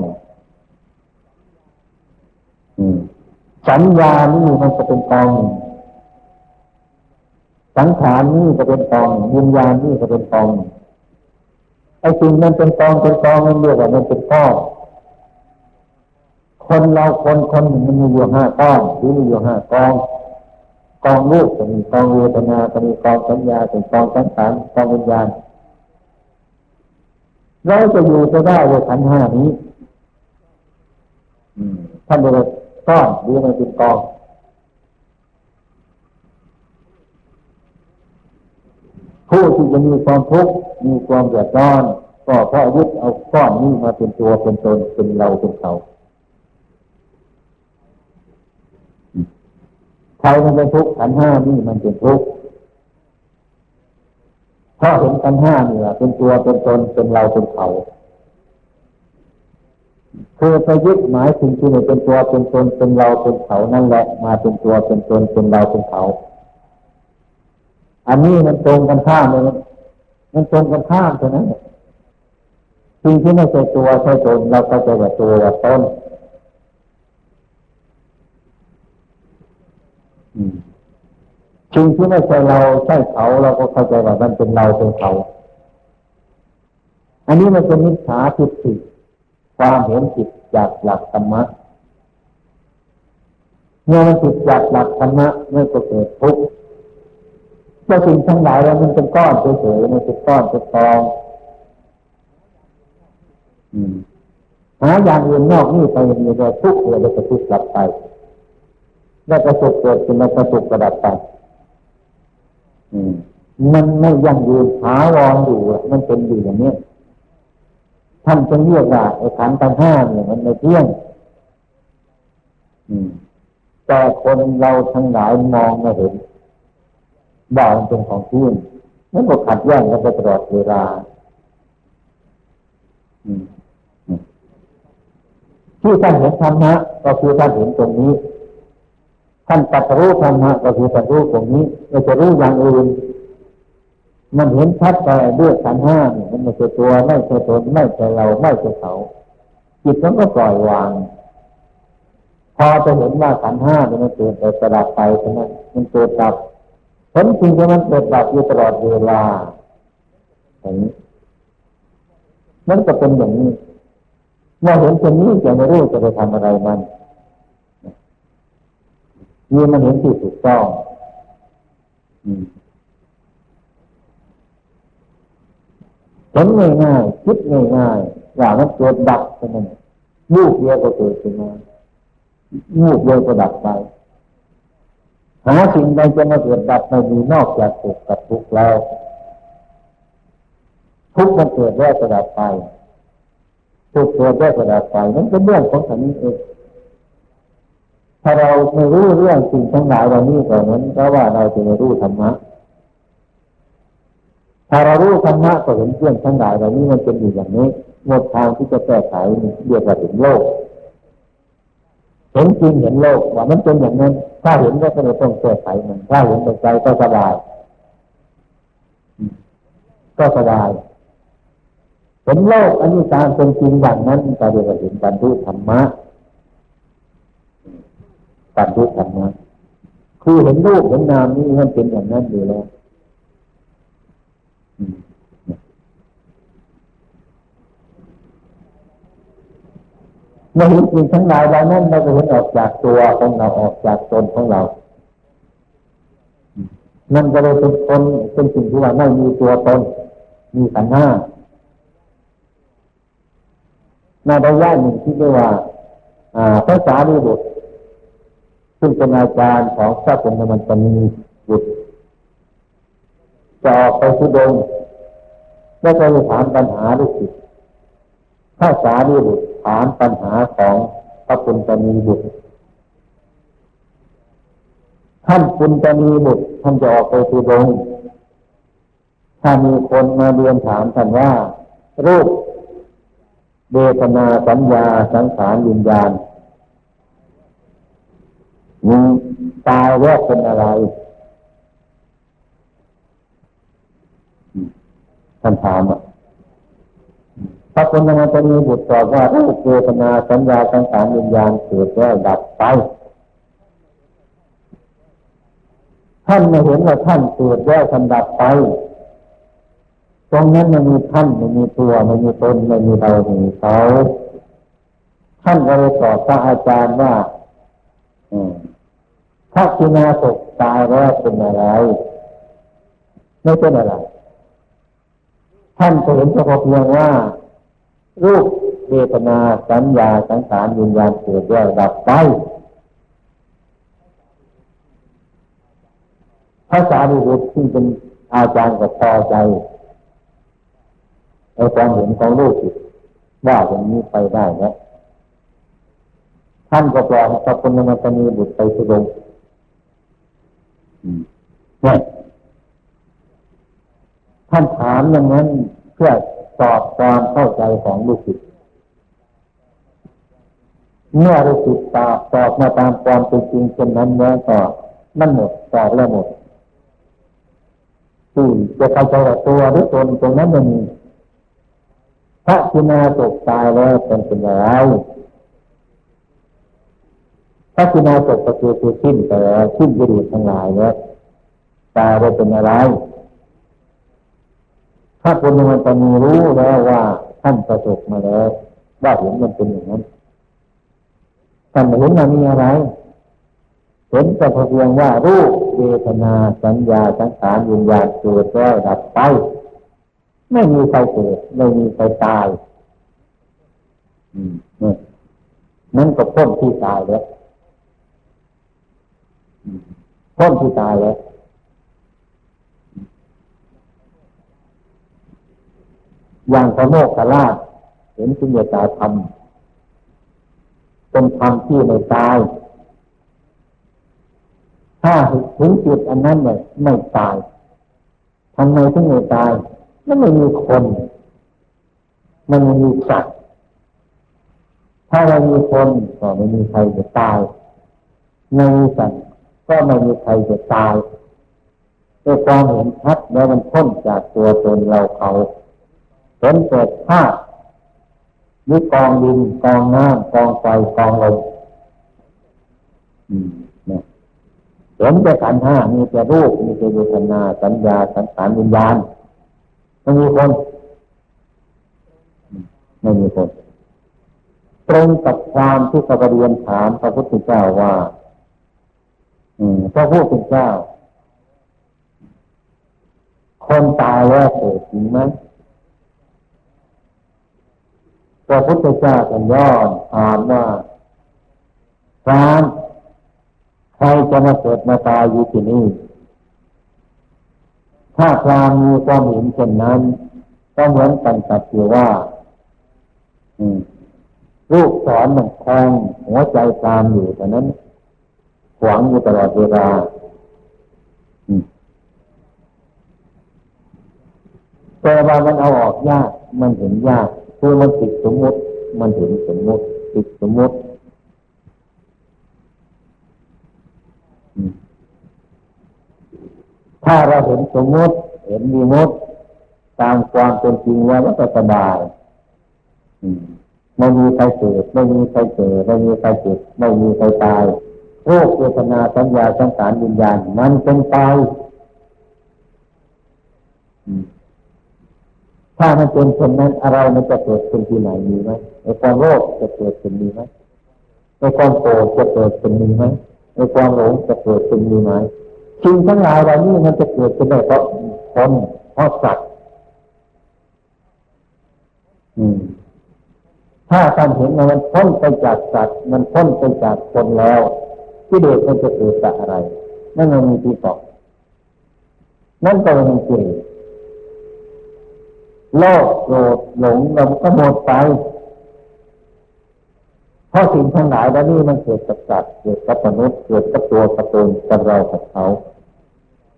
สัญญานี่มันจะเป็นกอง สังขารนี่จะเป็นกองวิญญาณนี่จะเป็นกองไอ้สิ่งนั้นเป็นกองเป็นกองมันเรียกว่ามันเป็นก้อนคนเราคนคนมันมีอยู่ห้าก้อนหรือมีอยู่ห้ากองกองรูปจะมีกองเวทนาจะมีกองสัญญาเป็นกองสังขารกองวิญญาณเราจะอยู่จะได้ในขันห้านี้ท่านเรียกก้อนหรือมันเป็นกอง ผู้ที่จะมีความทุกข์มีความเดือดร้อน ก็เพราะยึดเอาก้อนนี้มาเป็นตัวเป็นตนเป็นเราเป็นเขาใครมันเป็นทุกข์ขันห้านี่มันเป็นทุกข์เพราะเห็นขันห้านี่เป็นตัวเป็นตนเป็นเราเป็นเขาคือไปยึดหมายถึงที่เป็นตัวเป็นตนเป็นเราเป็นเขานั่นแหละมาเป็นตัวเป็นตนเป็นเราเป็นเขา อันนี้มันตรงกันข้ามเลยมันตรงกันข้ามเท่านั้นสิ่งที่ไม่ใช่ตัวใช่ตนเราก็จะว่าตัวว่าตนสิ่งที่ไม่ใช่เราใช่เขาเราก็เข้าใจว่ามันเป็นเราเป็นเขา อันนี้มันเป็นนิสาทิฏฐิความเห็นผิดจากหลักธรรมะเมื่อมันผิดจากหลักธรรมะเมื่อก็เกิดทุกข์ ก็สิ่งทั้งหลายแล้วมันเป็นก้อนเฉยๆมันเป็นก้อนเป็นกองหาอย่างอื่นนอกนี่ไปมีแต่ทุกข์เลยแล้วก็ทุกข์กลับไปแล้วก็สุขเกิดขึ้นแล้วก็สุขกระดับไปมันไม่ยั่งยืนหาวอนอยู่มันเป็นอยู่อย่างนี้ท่านจะเรียกว่าไอ้ขันธ์ทั้งห้าเนี่ยมันไม่เที่ยงแต่คนเราทั้งหลายมองไม่เห็น บ่ามันเป็นของที่นั่นก็ขัดแย้งกันตลอดเวลาที่ท่านเห็นธรรมะก็คือท่านเห็นตรงนี้ ท่านตัดรู้ธรรมะก็คือตัดรู้ตรงนี้เราจะรู้อย่างอื่น มันเห็นชัดไปด้วยขันห้าเนี่ยมันไม่ใช่ตัวไม่ใช่ตนไม่ใช่เราไม่ใช่เขาจิตมันก็ปล่อยวาง พอจะเห็นว่าขันห้ามันเกิดแต่สลับไปใช่ไหมมันเกิดดับ ผลจริงที่มันเกิดดับอยู่ตลอดเวลาอย่างนี้มันก็เป็นอย่างนี้เมื่อเห็นเช่นนี้จะไม่รู้จะไปทำอะไรมันนี่มันเห็นที่ถูกต้องเห็นง่ายๆคิดง่ายๆว่ามันเกิดดับเท่านั้นลูกเดียวก็เกิดขึ้นมาลูกเดียวก็ดับไป หาสิ่งใดจะมาเกิดดับไม่มีนอกจากสุขกับทุกข์แล้ว ทุกข์มันเกิดแล้วก็ดับไปทุกข์เกิดแล้วก็ดับไปนั่นเป็นเรื่องของสันนี้เองถ้าเราไม่รู้เรื่องสิ่งทั้งหลายเหล่านี้ก่อนนั้นเพราะว่าเราจะไม่รู้ธรรมะถ้าเรารู้ธรรมะก็เห็นเรื่องทั้งหลายเหล่านี้มันเป็นอยู่อย่างนี้หมดทางที่จะแก้ไขเรียกว่าถึงโลก เห็นจริงเห็นโลกว่ามันเป็นอย่างนั้น ถ้าเห็นก็ไม่ต้องแก้ไขมันถ้าเห็นในใจก็สบาย ก็สบายเห็นโลกอันนี้ตามเป็นจริงอย่างนั้นก็เรียกว่าเห็นบรรลุธรรมะบรรลุธรรมะคือเห็นรูปเห็นนามนี่มันเป็นอย่างนั้นอยู่แล้ว เมื่อเห็นสิ่งทั้งหลายเรานั้นเราจะเห็นออกจากตัวของเราออกจากตนของเรานั่นก็เลยเป็นคนเป็นสิ่งที่ว่าไม่มีตัวตน มีขันห้าในระยะหนึ่งที่เรียกว่าพระสารีบุตรซึ่งเป็นอาจารย์ของพระพุทธมันตมีบุตรจะออกไปทุดงแล้วก็ไปถามปัญหาลูกศิษย์พระสารีบุตร ถามปัญหาของพระปุณตมีบุตรท่านปุณตมีบุตรท่านจะออกไปทุดงถ้ามีคนมาเรียนถามท่านว่า รูปเวทนาสัญญาสังขารวิญญาณมีตายแล้วเป็นอะไรท่านถามอะ ระคุณธรรมจะมีบุตรตอบว่ารูปเวทนาสัญญาสังขารวิญญาณเกิดแล้วดับไปท่านไม่เห็นว่าท่านเกิดแล้วท่านดับไป ตรงนั้นมันมีท่านไม่มีตัวไม่มีตนไม่มีเราไม่มีเขาท่านก็เลยตอบพระอาจารย์ว่าถ้ากินาศกตายแล้วเป็นอะไร ไม่เป็นอะไร ท่านก็เห็นเฉพาะเพียงว่า รูปเวทนาสัญญาสังขารวิญญาณเกิดแล้วดับไปภาษาดิบุตรที่เป็นอาจารย์กับพอใจในความเห็นของลูกว่าอย่างนี้ไปได้นะท่านก็ปล่อยให้พระพุทธมตมีบุตรไปสุดงเนี่ยท่านถามอย่างนั้นเพื่อ ตอบความเข้าใจของลูกศิษย์เมื่อลูกศิษย์ตอบตอบมาตามความเป็นจริงเช่นนั้นแล้วก็นั่นหมดตอบแล้วหมดที่จะเข้าใจว่าตัวหรือตนตรงนั้นมันมีพระคุณาตกตายแล้วเป็นเป็นอะไรถ้าคุณาตกก็คือคือสิ้นแต่สิ้นกิเลสทั้งหลายแล้วตายไปเป็นอะไร ถ้าคนมันจะมีรู้แล้วว่าท่านประสบมาแล้วว่าเห็นมันเป็นอย่างนั้นท่านเห็นมันมีอะไรเห็นแต่เพียงว่ารูปเวทนาสัญญาสังขารวิญญาณเกิดแล้วดับไป ไม่มีใครเกิดไม่มีใครตาย อืมนั่นก็พ้นที่ตายแล้วพ้นที่ตายแล้ว อย่างพระโมกขลาชเห็นสุญญตาธรรมเป็นธรรมที่ไม่ตาย ถ้าถึงจุดอันนั้นเนี่ยไม่ตายทำไมถึงไม่ตายมันไม่มีคน มันไม่มีสัตว์ถ้าเรามีคนก็ไม่มีใครจะตายไม่มีสัตว์ก็ไม่มีใครจะตายด้วยความเห็นชัดแล้วมันพ้นจากตัวตนเราเขา เห็นเกิดธาตุมีกองดินกองน้ำกองไฟกองลมเนี่ยเห็นแต่ขันห้ามีแต่รูปมีแต่เวทนาสัญญาสังขารวิญญาณไม่มีคนไม่มีคนตรงกับความที่พระเรียนถามพระพุทธเจ้าว่าพระพุทธเจ้า คนตายแล้วเกิดจริงไหม พระพุทธเจ้าก็ย้อนถามว่าการใครจะมาเกิดมาตายอยู่ที่นี่ ถ้าพรามมีความเห็นเช่นนั้น ก็เหมือนกันกับที่ว่าลูกสอนมันแทงหัวใจตามอยู่แต่นั้นขวางอยู่ตลอดเวลาแต่ว่ามันเอาออกยาก มันเห็นยาก คือมันติดสมมติ มันเห็นสมมติติดสมมติถ้าเราเห็นสมมติ เห็นมีมดตามความเป็นจริงแล้วก็สบายไม่มีใครเกิดไม่มีใครเกิดไม่มีใครเจ็บไม่มีใครตายโรคเวทนาสัญญาสังขารวิญญาณมันเป็นไป ถ้ามันเป็นเช่นนั้นอะไรมันจะเกิดเป็นที่ไหนมีไหมในความโลภจะเกิดเป็นมีไหมในความโกรธจะเกิดเป็นมีไหมในความหลงจะเกิดเป็นมีไหมสิ่งทั้งหลายเหล่านี้มันจะเกิดเป็นได้เพราะคนเพราะสัตว์ถ้าการเห็นมันพ้นไปจากสัตว์ มันพ้นไปจากคนแล้วที่เด็กมันจะเกิดจากอะไรนั่นมันมีที่ตอบนั่นก็เป็นกิเลส โลภโกรธหลงเราก็หมดไป เพราะสิ่งทั้งหลายแล้วนี่มันเกิดกับสัตว์เกิดกับมนุษย์เกิดกับตัวกับตนกับเรากับเขา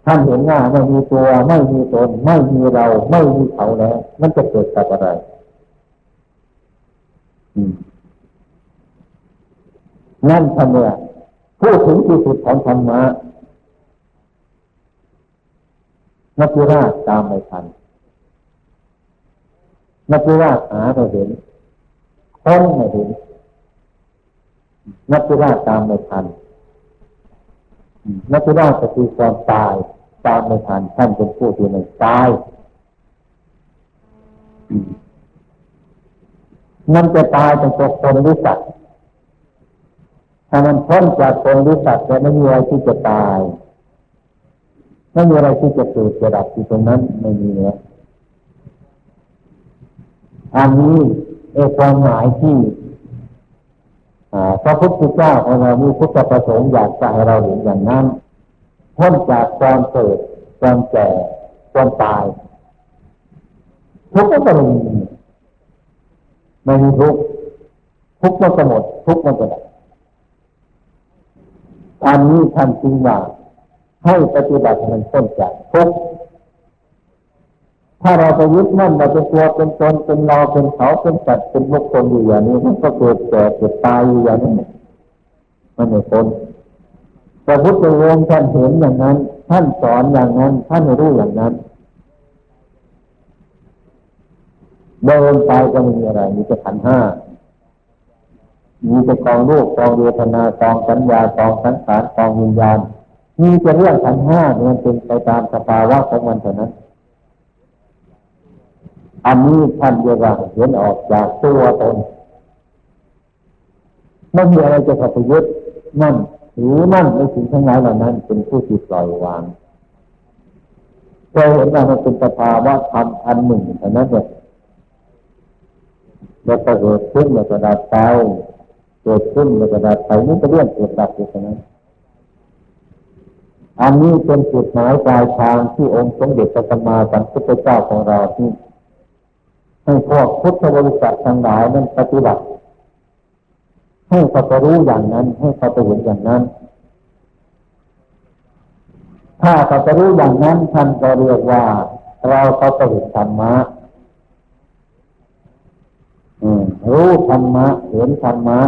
ท่านเห็นหน้าไม่มีตัวไม่มีตน ไม่มีเรา ไม่มีเขาแล้ว มันจะเกิดกับอะไรนั่นทำเนี่ยพูดถึงที่สุดของธรรมะนักวิราชตามไม่ทัน นักวิราชหาไม่เห็นค้นไม่เห็นนักวิราชตามไม่ทันนักวิราชก็คือความตายตามไม่ทันท่านเป็นผู้ที่ไม่ตายมันจะตายเป็นตัวคนหรือสัตว์ถ้ามันพ้นจากคนหรือสัตว์จะไม่มีอะไรที่จะตายไม่มีอะไรที่จะเกิดจะดับที่ตรงนั้นไม่มีแล้ว อันนี้เอความหมายที่พระพุทธเจ้าของเรามีพุทธประสงค์อยากจะให้เราเห็นอย่างนั้นพ้นจากความเกิดความแก่ความตายทุกข์ก็จะมีไม่มีทุกข์ทุกข์มันก็หมดทุกข์มันก็ดับอันนี้ท่านจริงว่าให้ปฏิบัติมันพ้นจากทุกข์ ถ้าเราไปยึดมั่นเราเป็นตัวเป็นตนเป็นเราเป็นเขาเป็นสัตว์เป็นบุคคลอยู่อย่างนี้มันก็เกิดแก่เกิดตายอยู่อย่างนี้มันไม่พ้นพระพุทธองค์ท่านเห็นอย่างนั้น ท่านสอนอย่างนั้น ท่านรู้อย่างนั้นเดินไปก็ไม่มีอะไร มีแต่ขันห้า มีแต่กองรูปกองเวทนากองสัญญากองสังขารกองวิญญาณ มีแต่เรื่องขันห้ามันเป็นไปตามสภาวะของมันเท่านั้น อันนี้ท่านเรียกว่าเห็นออกจากตัวตนไม่มีอะไรจะขัดยึดนั่นถือมั่นในสิ่งทั้งหลายเหล่านั้นเป็นผู้ที่ปล่อยวางเราเห็นว่ามันเป็นสภาวะธรรมอันหนึ่งเท่านั้นเองแล้วก็เกิดขึ้นแล้วก็ดับไปเกิดขึ้นแล้วก็ดับไปนี่เป็นเรื่องเกิดดับอยู่ตรงนั้นอันนี้เป็นจุดหมายปลายทางที่องค์สมเด็จพระสัมมาสัมพุทธเจ้าของเราที่ ให้พวกพุทธบริษัททั้งหลายนั้นปฏิบัติ ให้เขาไปรู้อย่างนั้น ให้เขาไปเห็นอย่างนั้น ถ้าเขาจะรู้อย่างนั้นท่านก็เรียกว่า เราเขาไปเห็นธรรมะรู้ธรรมะเห็นธรรมะ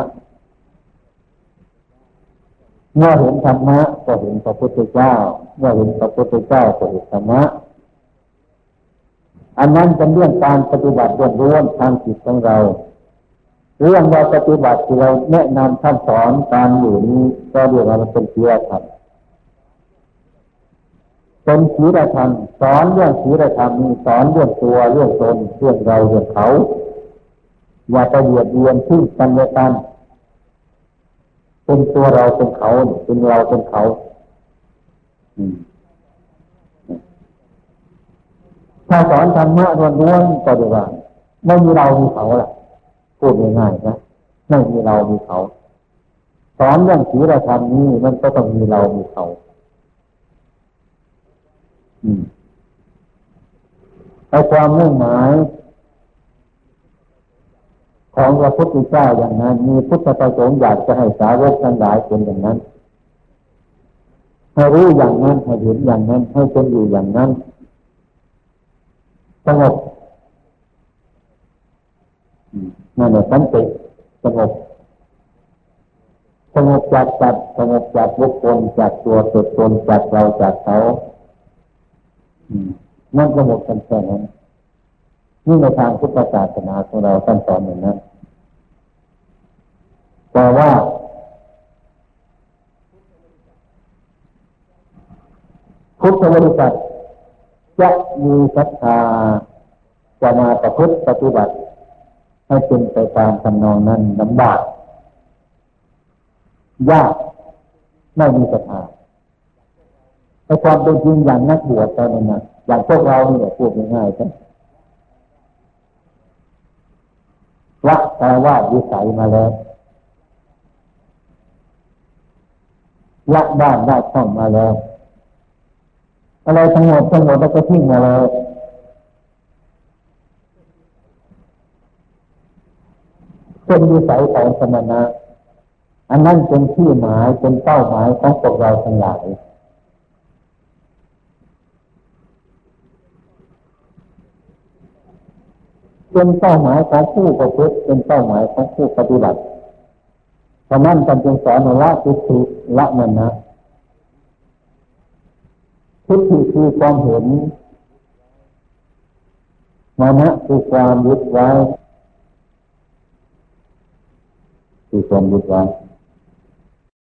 เมื่อเห็นธรรมะก็เห็นพระพุทธเจ้า เมื่อเห็นพระพุทธเจ้าก็เห็นธรรมะ อันนั้นเป็นเรื่องการปฏิบัติล้วนๆทางจิตของเรา เรื่องเราปฏิบัติที่เราแนะนำท่านสอนการอยู่นี้ก็เรียกว่ามันเป็นเชื่อธรรมเป็นศีลธรรมสอนเรื่องศีลธรรมมีสอนเรื่องตัวเรื่องตนเรื่องเราเรื่องเขาอย่าไปเหยียดเยียนที่กันและกันเป็นตัวเราเป็นเขาเป็นเราเป็นเขา ถ้าสอนธรรมะล้วนๆก็ดีว่าไม่มีเรามีเขาล่ะ พูดง่ายๆนะไม่มีเรามีเขา สอนเรื่องศีลธรรมนี้มันก็ต้องมีเรามีเขาไอ้ความมุ่งหมาย ของพระพุทธเจ้าอย่างนั้น มีพุทธประสงค์อยากจะให้สาวกทั้งหลายเป็นอย่างนั้นให้รู้อย่างนั้นให้เห็นอย่างนั้น ให้เป็นอยู่อย่างนั้น สงบนั่นแหละสันติสงบสงบจากจัดสงบจากบุคคลจากตัวตนจากเราจากเขานั่นก็หมดกันแค่นั้นนี่ในทางพุทธศาสนาของเราท่านสอนอย่างนั้นแต่ว่าพุทธบริษัท จะมีศรัทธาจะมาประพฤติปฏิบัติ ให้เป็นไปตามทำนองนั้นลำบากยากไม่มีศรัทธาไอ้ความเป็นจริงอย่างนักบวชตอนนั้นนะอย่างพวกเราเนี่ยพูดง่ายๆใช่ละแปลว่าวิสัยมาแล้วละบ้านได้ช่องมาแล้ว อะไรทั้งหมดทั้งหมดแล้วก็ทิ้งมาแล้วเป็นวิสัยของสมณะอันนั้นเป็นที่หมายเป็นเป้าหมายของพวกเราทั้งหลายเป็นเป้าหมายของผู้ประพฤติเป็นเป้าหมายของผู้ปฏิบัติเพราะนั้นจึงสอนละทิฏฐิละมันนะ ทิฏฐิคือความเห็นมานะคือความยึดไว้คือความยึดไว้